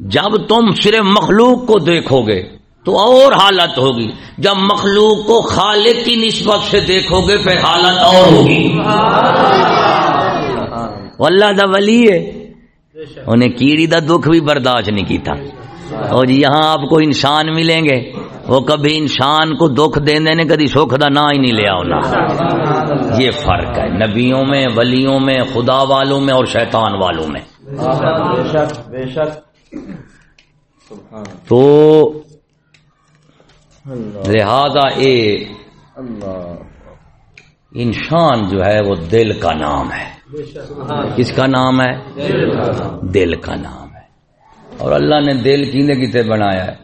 جب تم صرف مخلوق کو دیکھو گے تو اور حالت ہوگی۔ جب مخلوق کو خالق کی نسبت سے دیکھو گے، پھر حالت اور ہوگی۔ اللہ دا ولی ہے۔ انہیں کیڑی دا دکھ بھی برداشت نہیں کیتا۔ اور جی، یہاں آپ کو انسان ملیں گے۔ وہ کبھی انسان کو دکھ دینے نے کبھی سکھ دا نہ ہی نہیں لیا ہونا یہ فرق ہے، نبیوں میں، ولیوں میں، خدا والوں میں اور شیطان والوں میں۔ شک بے شک تو لہذا اے انسان جو ہے، وہ دل کا نام ہے۔ کس کا نام ہے؟ دل کا نام ہے۔ اور اللہ نے دل کینے کتے بنایا ہے؟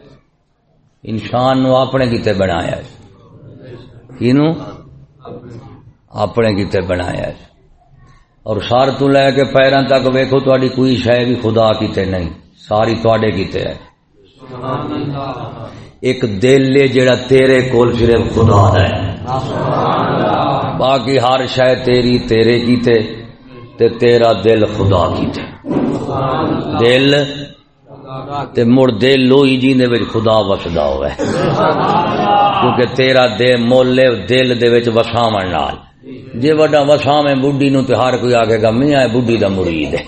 انسان نو اپنے کتے بنایا ہے۔ کینو؟ اپنے کتے بنایا اور سار تو لے کے پیراں تک ویکھو، تہاڈی کوئی شے بھی خدا کیتے نہیں۔ ساری تواڈے کیتے ہے۔ ایک دل لے جڑا تیرے کول صرف خدا ہے۔ باقی ہر شے تیری تیرے کیتے تے تیرا دل خدا کیتے۔ دل تے مڑ دل لوئی جی دے وچ خدا وسدا ہوئے۔ کیونکہ تیرا دل مول دل دے وچ وساون نال۔ جے وڈا وساویں بڈھی نو تے ہر کوئی آکھے گا، میاں بڈھی دا مرید ہے۔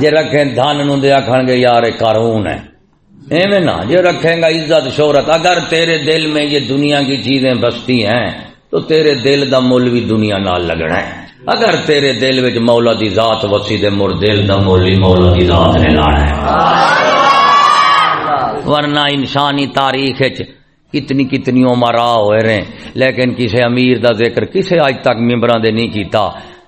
جے رکھیں دھن نو دے آکھن گے، یار قارون ہے۔ ایویں نہ، جے رکھیں گا عزت، شہرت۔ اگر تیرے دل میں یہ دنیا کی چیزیں بستی ہیں، تو تیرے دل دا مول بھی دنیا نال لگنا ہے۔ اگر تیرے دل وچ مولا دی ذات وسی دے مر دل دا مولی مولا دی ذات نے لانا ہے۔ ورنہ انسانی تاریخ وچ کتنی کتنی عمرا ہوئے رہے لیکن کسے امیر دا ذکر کسے اج تک ممبران دے نہیں کیتا۔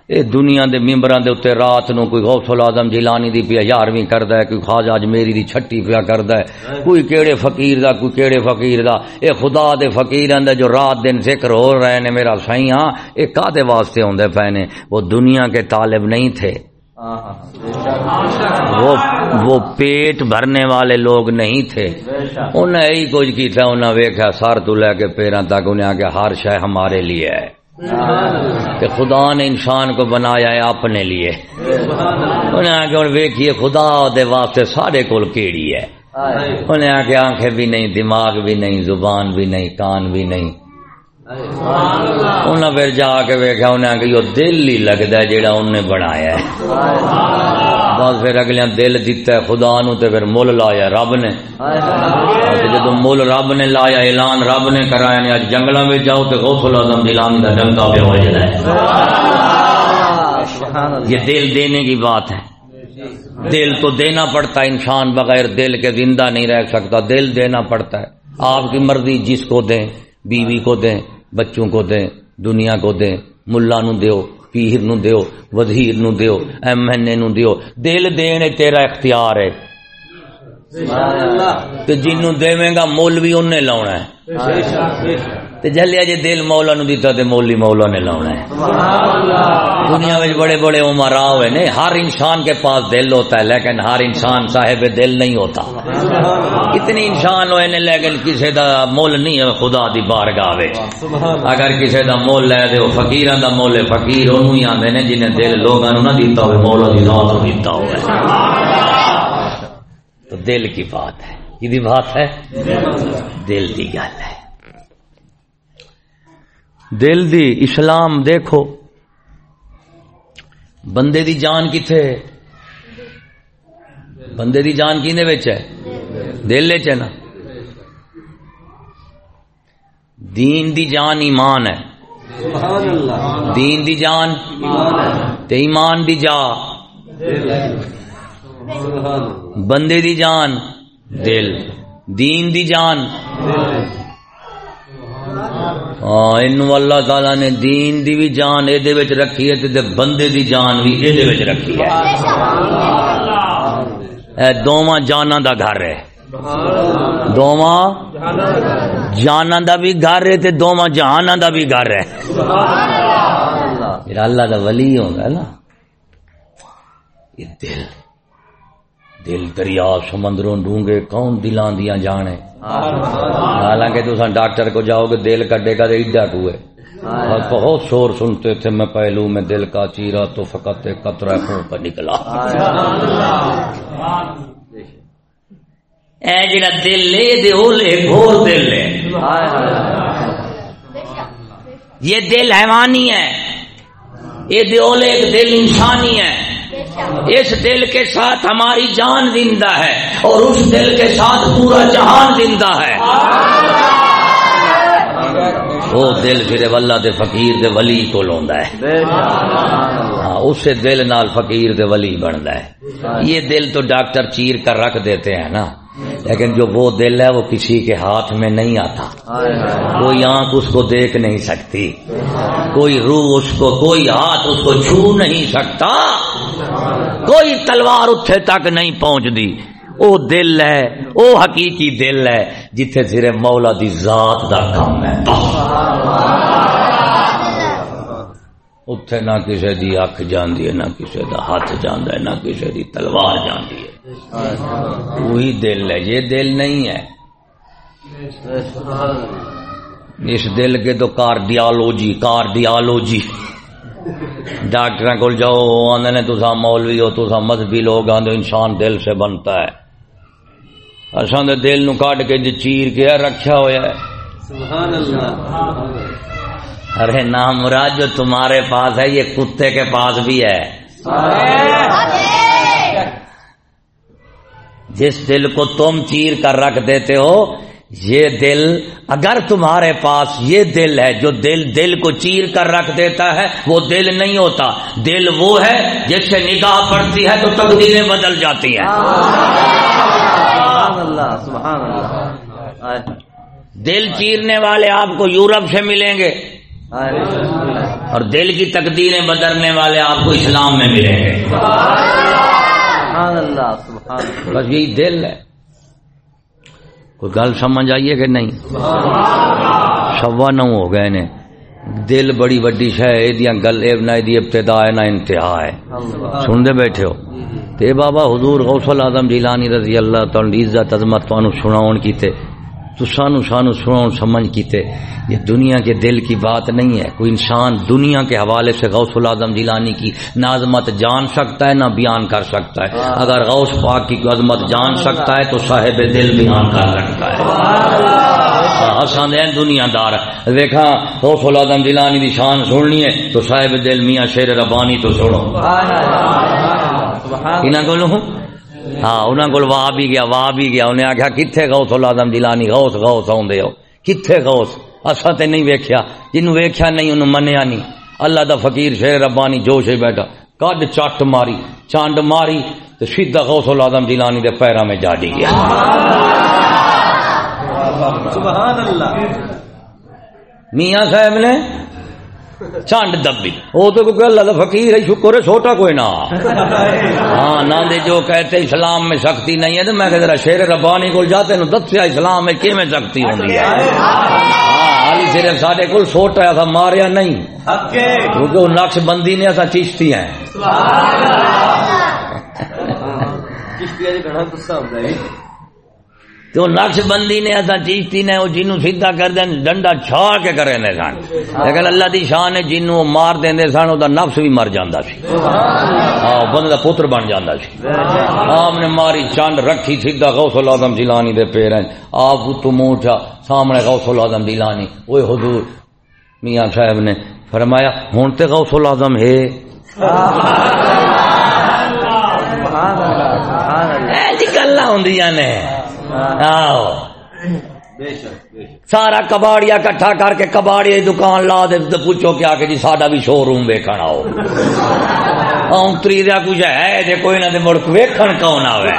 اے دنیا دے ممبراں دے اوتے رات نو کوئی غوث العظم جیلانی دی پیا یارویں کردا ہے، کوئی خواجہ اجمیری دی چھٹی پیا کردا ہے، کوئی کیڑے فقیر دا، کوئی کیڑے فقیر دا۔ اے خدا دے فقیراں دے جو رات دن ذکر ہو رہے نے میرا سائیں ہاں اے کادے واسطے ہوندے پے نے؟ وہ دنیا کے طالب نہیں تھے۔ وہ وہ پیٹ بھرنے والے لوگ نہیں تھے۔ انہیں یہی کچھ کیتا انہیں ویکھا سر تو لے کے پیروں تک، انہیں آگے ہر شے ہمارے لیے ہے۔ کہ خدا نے انسان کو بنایا ہے اپنے لیے۔ انہیں آگے ویکھیے خدا دے واسطے سارے کول کیڑی ہے۔ انہیں آگے آنکھیں بھی نہیں، دماغ بھی نہیں، زبان بھی نہیں، کان بھی نہیں۔ انہیں پھر جا کے ویکھا انہیں آگے یہ دل ہی لگتا ہے جیڑا انہیں بنایا ہے۔ بس پھر اگلے دل دیتا ہے، خدا نو تے پھر مل لایا رب نے۔ جدو مل رب نے لایا، اعلان رب نے کرایا نے اج جنگل میں جاؤ تو غوث العظم دلان کا ڈنکا پہ ہو جائے۔ یہ دل دینے کی بات ہے۔ دل تو دینا پڑتا ہے، انسان بغیر دل کے زندہ نہیں رہ سکتا۔ دل دینا پڑتا ہے۔ آپ کی مرضی جس کو دیں، بیوی کو دیں، بچوں کو دیں، دنیا کو دیں، ملا نو دیو۔ پیر نو دیو وزیر نو دیو ایم این اے نو دیو۔ دل دینے تیرا اختیار ہے تے جنوں دیویں گا مول بھی انہیں لاؤنا ہے۔ تے جلیا جے دل مولا نو دیتا تے مول ہی مولا نے لاؤنا ہے۔ دنیا میں بڑے بڑے عمرا ہوئے نے، ہر انسان کے پاس دل ہوتا ہے، لیکن ہر انسان صاحب دل نہیں ہوتا۔ اتنے انسان ہوئے نے، لیکن کسی دا مول نہیں ہے، خدا دی بارگاہ وچ۔ اگر کسی دا مول لے دے فقیراں دا مول ہے، فقیر اونوں ہی آندے نے، جنہیں دل لوگاں نو نہ دیتا ہوئے، مولا دی ذات نو دیتا ہوئے۔ تو دل کی بات ہے کی بات ہے؟ دل دی گل ہے۔ دل دی اسلام دیکھو۔ بندے دی جان کتنے بندے دی جان کینے وچ ہے؟ دل ہے نا۔ دین دی جان ایمان ہے۔ دین دی جان تے ایمان دی جا۔ بندے دی جان دل۔ دین دی جان ہاں اینو اللہ تعالی نے دین دی بھی جان اے دے وچ رکھی ہے تے بندے دی جان بھی اے دے وچ رکھی ہے۔ اے دوواں جاناں دا گھر ہے۔ دوواں جانا دا بھی گھر ہے تے دوواں جہانا دا بھی گھر ہے۔ سبحان پھر اللہ دا ولی ہوگا نا۔ یہ دل۔ دل دریا سمندروں ڈونگے کون دلان دیا جانے؟ حالانکہ تو ڈاکٹر کو جاؤ گے، دل کٹے گا تو ایڈا کو ہے۔ اور بہت شور سنتے تھے میں پہلو، میں دل کا چیرا تو فقط قطرہ خون کا نکلا۔ اے جڑا دل لے، دے او لے، گھور دل لے۔ یہ دل حیوانی ہے۔ یہ دل ایک دل انسانی ہے۔ اس دل کے ساتھ ہماری جان زندہ ہے اور اس دل کے ساتھ پورا جہان زندہ ہے۔ وہ دل پھر اللہ دے فقیر دے ولی کو لوندا ہے۔ ہاں اس سے دل نال فقیر دے ولی بنتا ہے۔ یہ دل تو ڈاکٹر چیر کر رکھ دیتے ہیں نا۔ لیکن جو وہ دل ہے، وہ کسی کے ہاتھ میں نہیں آتا۔ کوئی آنکھ اس کو دیکھ نہیں سکتی۔ کوئی روح اس کو، کوئی ہاتھ اس کو چھو نہیں سکتا۔ کوئی تلوار اتھے تک نہیں پہنچ دی او دل ہے، او حقیقی دل ہے، جتھے صرف مولا دی ذات دا کام ہے۔ اتھے نہ کسی دی اکھ جاندی ہے، نہ کسی دا ہاتھ جاندا ہے، نہ کسی دی تلوار جاندی ہے۔ وہی دل ہے، یہ دل نہیں ہے۔ اس دل کے تو کارڈیالوجی کارڈیالوجی ڈاکٹر کو جاؤ آدھے نے تصا مولوی ہو تصا مذہبی لوگ آدھے انسان دل سے بنتا ہے۔ اصا دے دل نو کٹ کے جی چیر کے رکھا ہوا ہے۔ سبحان اللہ۔ ارے نام مراد جو تمہارے پاس ہے یہ کتے کے پاس بھی ہے۔ جس دل کو تم چیر کر رکھ دیتے ہو یہ دل اگر تمہارے پاس یہ دل ہے جو دل دل کو چیر کر رکھ دیتا ہے وہ دل نہیں ہوتا۔ دل وہ ہے جس سے نگاہ پڑتی ہے تو تقدیریں بدل جاتی ہیں۔ سبحان اللہ سبحان اللہ۔ آئے۔ دل چیرنے والے آپ کو یورپ سے ملیں گے۔ اور دل کی تقدیریں بدلنے والے آپ کو اسلام میں ملیں گے۔ سبحان اللہ سبحان اللہ۔ بس یہی دل ہے۔ کوئی گل سمجھ آئیے کہ نہیں؟ سوا نو ہو گئے نے۔ دل بڑی وڈی شہ یہ گل یہ نہ دی ابتدا ہے، نہ انتہا ہے۔ سن دے بیٹھے ہو۔ تے بابا حضور غوث العظم جیلانی رضی اللہ تعالی عزت، عظمت تانوں سناون کیتے۔ تو سانو سانو سناون سمجھ کیتے یہ دنیا کے دل کی بات نہیں ہے۔ کوئی انسان دنیا کے حوالے سے غوث العظم جیلانی کی نازمت جان سکتا ہے نہ بیان کر سکتا ہے۔ اگر غوث پاک کی عظمت جان سکتا ہے تو صاحب دل بیان کر سکتا ہے۔ آسان ہے دنیا دار دیکھا غوث العظم جیلانی دی شان سننی ہے تو صاحب دل میاں شیر ربانی تو سنو۔ انہاں کولوں ہاں انہاں کول واہ بھی گیا واہ بھی گیا۔ انہیں آخیا کتنے غوث العظم جیلانی غوث غوث آدھے ہو۔ کتنے غوث؟ اصا تے نہیں ویکھیا۔ جنوں ویکھیا نہیں انہوں منیا نہیں۔ اللہ دا فقیر شیر ربانی جوش ہی بیٹھا۔ کڈ چٹ ماری چانڈ ماری تو سیدھا غوث العظم جیلانی دے پیراں میں جا ڈی گیا۔ سبحان اللہ۔ میاں صاحب نے چانڈ دبی۔ وہ تو کوئی اللہ دا فقیر ہے شکر ہے چھوٹا کوئی نہ۔ ہاں نہ دے جو کہتے اسلام میں سختی نہیں ہے تو میں کہ ذرا شیر ربانی کو جاتے نو دسیا اسلام میں کیویں سختی ہوندی ہے ہاں صرف ساڈے کول سوٹا تھا ماریا نہیں۔ ہے کیونکہ وہ نقش بندی نے ایسا چیشتی ہیں۔ چشتیہ جی گھنا غصہ ہوندا ہے۔ تو نقش بندی نے ایسا چیشتی نے وہ جنوں سیدھا کر دین ڈنڈا چھاڑ کے کرے نے سن۔ لیکن اللہ دی شان ہے جنوں وہ مار دیندے سن او نفس بھی مر جاندا سی۔ ہاں بندے پتر بن جاندا سی۔ آپ نے ماری چانڈ رکھی سیدھا غوث العظم جیلانی دے پیریں آپ تو اٹھا سامنے غوث العظم جیلانی۔ اوے حضور میاں صاحب نے فرمایا ہن تے غوث العظم ہے۔ گلاں ہوندیاں نے۔ سارا کباڑیا کٹھا کر کے کباڑی دکان لا دے پوچھو کیا کہ جی ساڈا بھی شو روم ویکھن آؤ۔ اونتری دا کچھ ہے جے کوئی نہ تے مڑ ویکھن کون آوے۔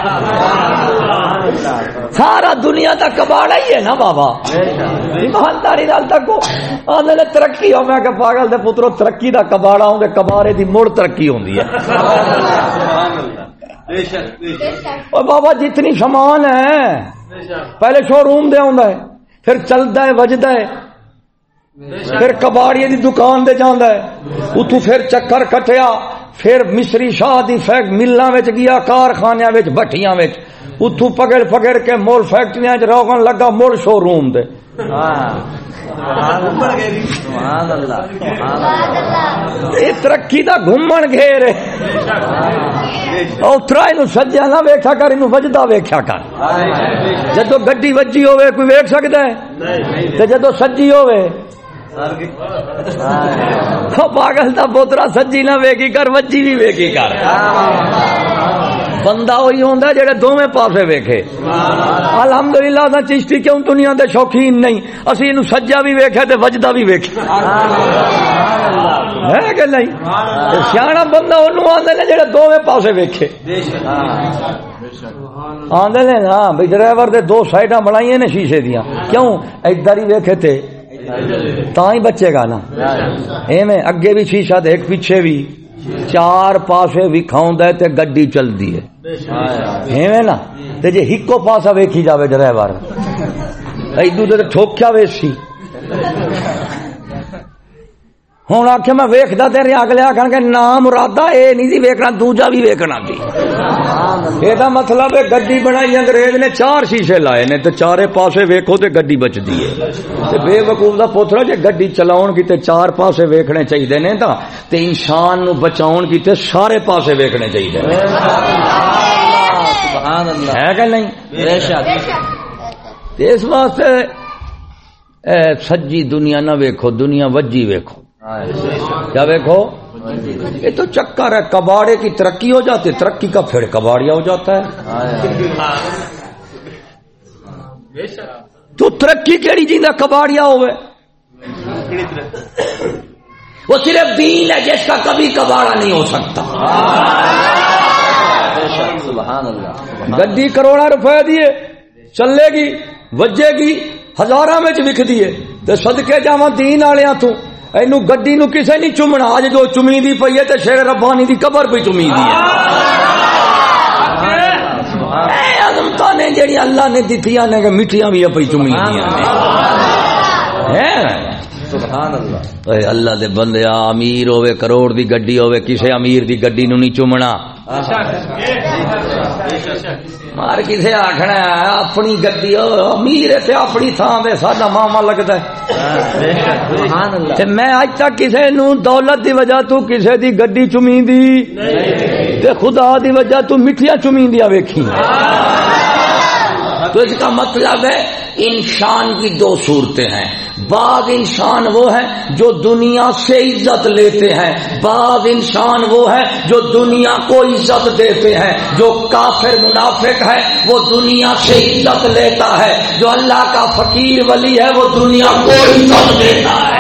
سارا دنیا دا کباڑا ہی ہے نا بابا۔ ایمانداری نال تکو۔ آندے نے ترقی ہو میں کہ پاگل دے پترو ترقی دا کباڑا ہوں دے کباڑے دی مڑ ترقی ہوندی ہے سبحان اللہ بے شک بے شک اور بابا جتنی سامان ہے پہلے شو روم دے آندا ہے پھر چلدا ہے وجدا ہے پھر کباڑی دی دکان دے جاندا ہے۔ اتو پھر چکر کٹیا پھر مصری شاہ دی فیک ملاں وچ گیا کارخانیاں وچ بھٹیاں وچ۔ اتو پکڑ پکڑ کے مول فیکٹریاں وچ روغن لگا مول شو روم دے۔ یہ ترقی دا گھومن گھیر ہے اوترا اینو سجا نہ ویکھا کر، اینو وجدا ویکھیا کر۔ جدو گڈی وجی ہوے کوئی ویکھ سکدا ہے؟ تے جدو سجی ہوے ہاں، پاگل دا پوترا سجی نہ ویکھی کر، وجی بھی ویکھی کر۔ بندہ وہی ہوندا جڑے دوویں پاسے ویکھے۔ الحمدللہ دا چشتی کیوں دنیا دے شوقین نہیں؟ اسی اینو سجا بھی ویکھیا تے وجدا بھی ویکھیا ہے کہ نہیں؟ سیاح بندہ انہوں آدھے نے جڑے دوویں پاسے ویکھے۔ آدھے نے نا بھائی ڈرائیور دے دو سائڈاں بنائی نے شیشے دیاں۔ کیوں؟ ادھر ہی ویکھے تھے تا ہی بچے گا نا۔ ایویں اگے بھی شیشہ تے ایک پیچھے بھی۔ چار پاسے وکھاؤں تے گڈی چلدی ہے۔ ایویں نا؟ تے جے ہکو پاسا ویکھی جاوے ڈرائیور ایدو تے ٹھوکیا ویسی۔ ہوں آخ میں ویکھدا تیرے اگلے آخر کے نام مرادا اے نہیں سی ویکنا دوجا بھی ویکنا سی یہ مطلب۔ ہے گڈی بنائی انگریز نے چار شیشے لائے نے تے چارے پاسے ویکھو تے گڈی بچدی ہے تے بے وقوف دا پوترا جے گڈی چلاون کی تے چار پاسے ویکھنے چاہیے نے تا تے انسان نو بچاون کی تے سارے پاسے ویکھنے چاہیے سبحان اللہ ہے کہ نہیں بے شک تے اس واسطے اے سجی دنیا نہ ویکھو دنیا وجی ویکھو کیا دیکھو یہ تو چکر ہے، کباڑے کی ترقی ہو جاتی ترقی کا پھر کباڑیا ہو جاتا ہے۔ تو ترقی کیڑی جیندہ کباڑیا ہوئے؟ وہ صرف دین ہے جس کا کبھی کباڑا نہیں ہو سکتا۔ بے سبحان اللہ گڈی کروڑا روپے دیے، چلے گی، وجے گی، ہزاراں وچ وک دیے تے صدقے جاواں دین والیاں تو۔ اینو گڈی نو کسے نہیں چومنا اج جو چومی دی پئی ہے تے شیر ربانی دی قبر پہ چومی دی ہے اے عظمتاں نے جڑی اللہ نے دتیاں نے کہ مٹھیاں بھی پئی دیاں نے سبحان اللہ اے اللہ دے بندے امیر ہوے کروڑ دی گڈی ہوے کسے امیر دی گڈی نو نہیں چومنا مار کسے آخنا اپنی گدی امیر تے اپنی تھان دے ساڈا ماما لگتا ہے۔ تے میں اج تک کسے نو دولت دی وجہ تو کسے دی گدی چمی دی تے خدا دی وجہ تو مٹھیاں چمی دیا ویکھی تو اس کا مطلب ہے انسان کی دو صورتیں ہیں۔ بعض انسان وہ ہے جو دنیا سے عزت لیتے ہیں۔ بعض انسان وہ ہے جو دنیا کو عزت دیتے ہیں۔ جو کافر منافق ہے وہ دنیا سے عزت لیتا ہے۔ جو اللہ کا فقیر ولی ہے وہ دنیا کو عزت دیتا ہے۔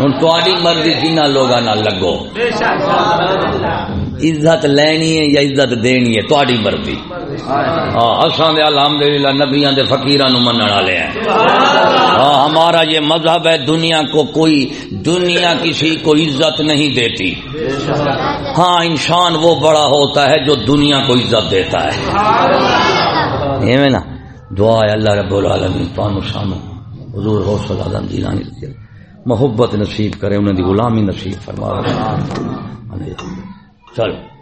ہوں تاری مرضی جنہ لوگا نہ لگو۔ عزت لینی ہے یا عزت دینی ہے؟ تاری مرضی. ہاں اساں دے الحمدللہ نبیاں دے فقیراں نو منن والے ہیں. ہاں ہمارا یہ مذہب ہے دنیا کو کوئی دنیا کسی کو عزت نہیں دیتی. ہاں انسان وہ بڑا ہوتا ہے جو دنیا کو عزت دیتا ہے. ایویں نا؟ دعا ہے اللہ رب العالمین تانوں شامل حضور حوصلہ آدم جیلانی رضی اللہ محبت نصیب کرے انہیں دی غلامی نصیب فرما. 这里。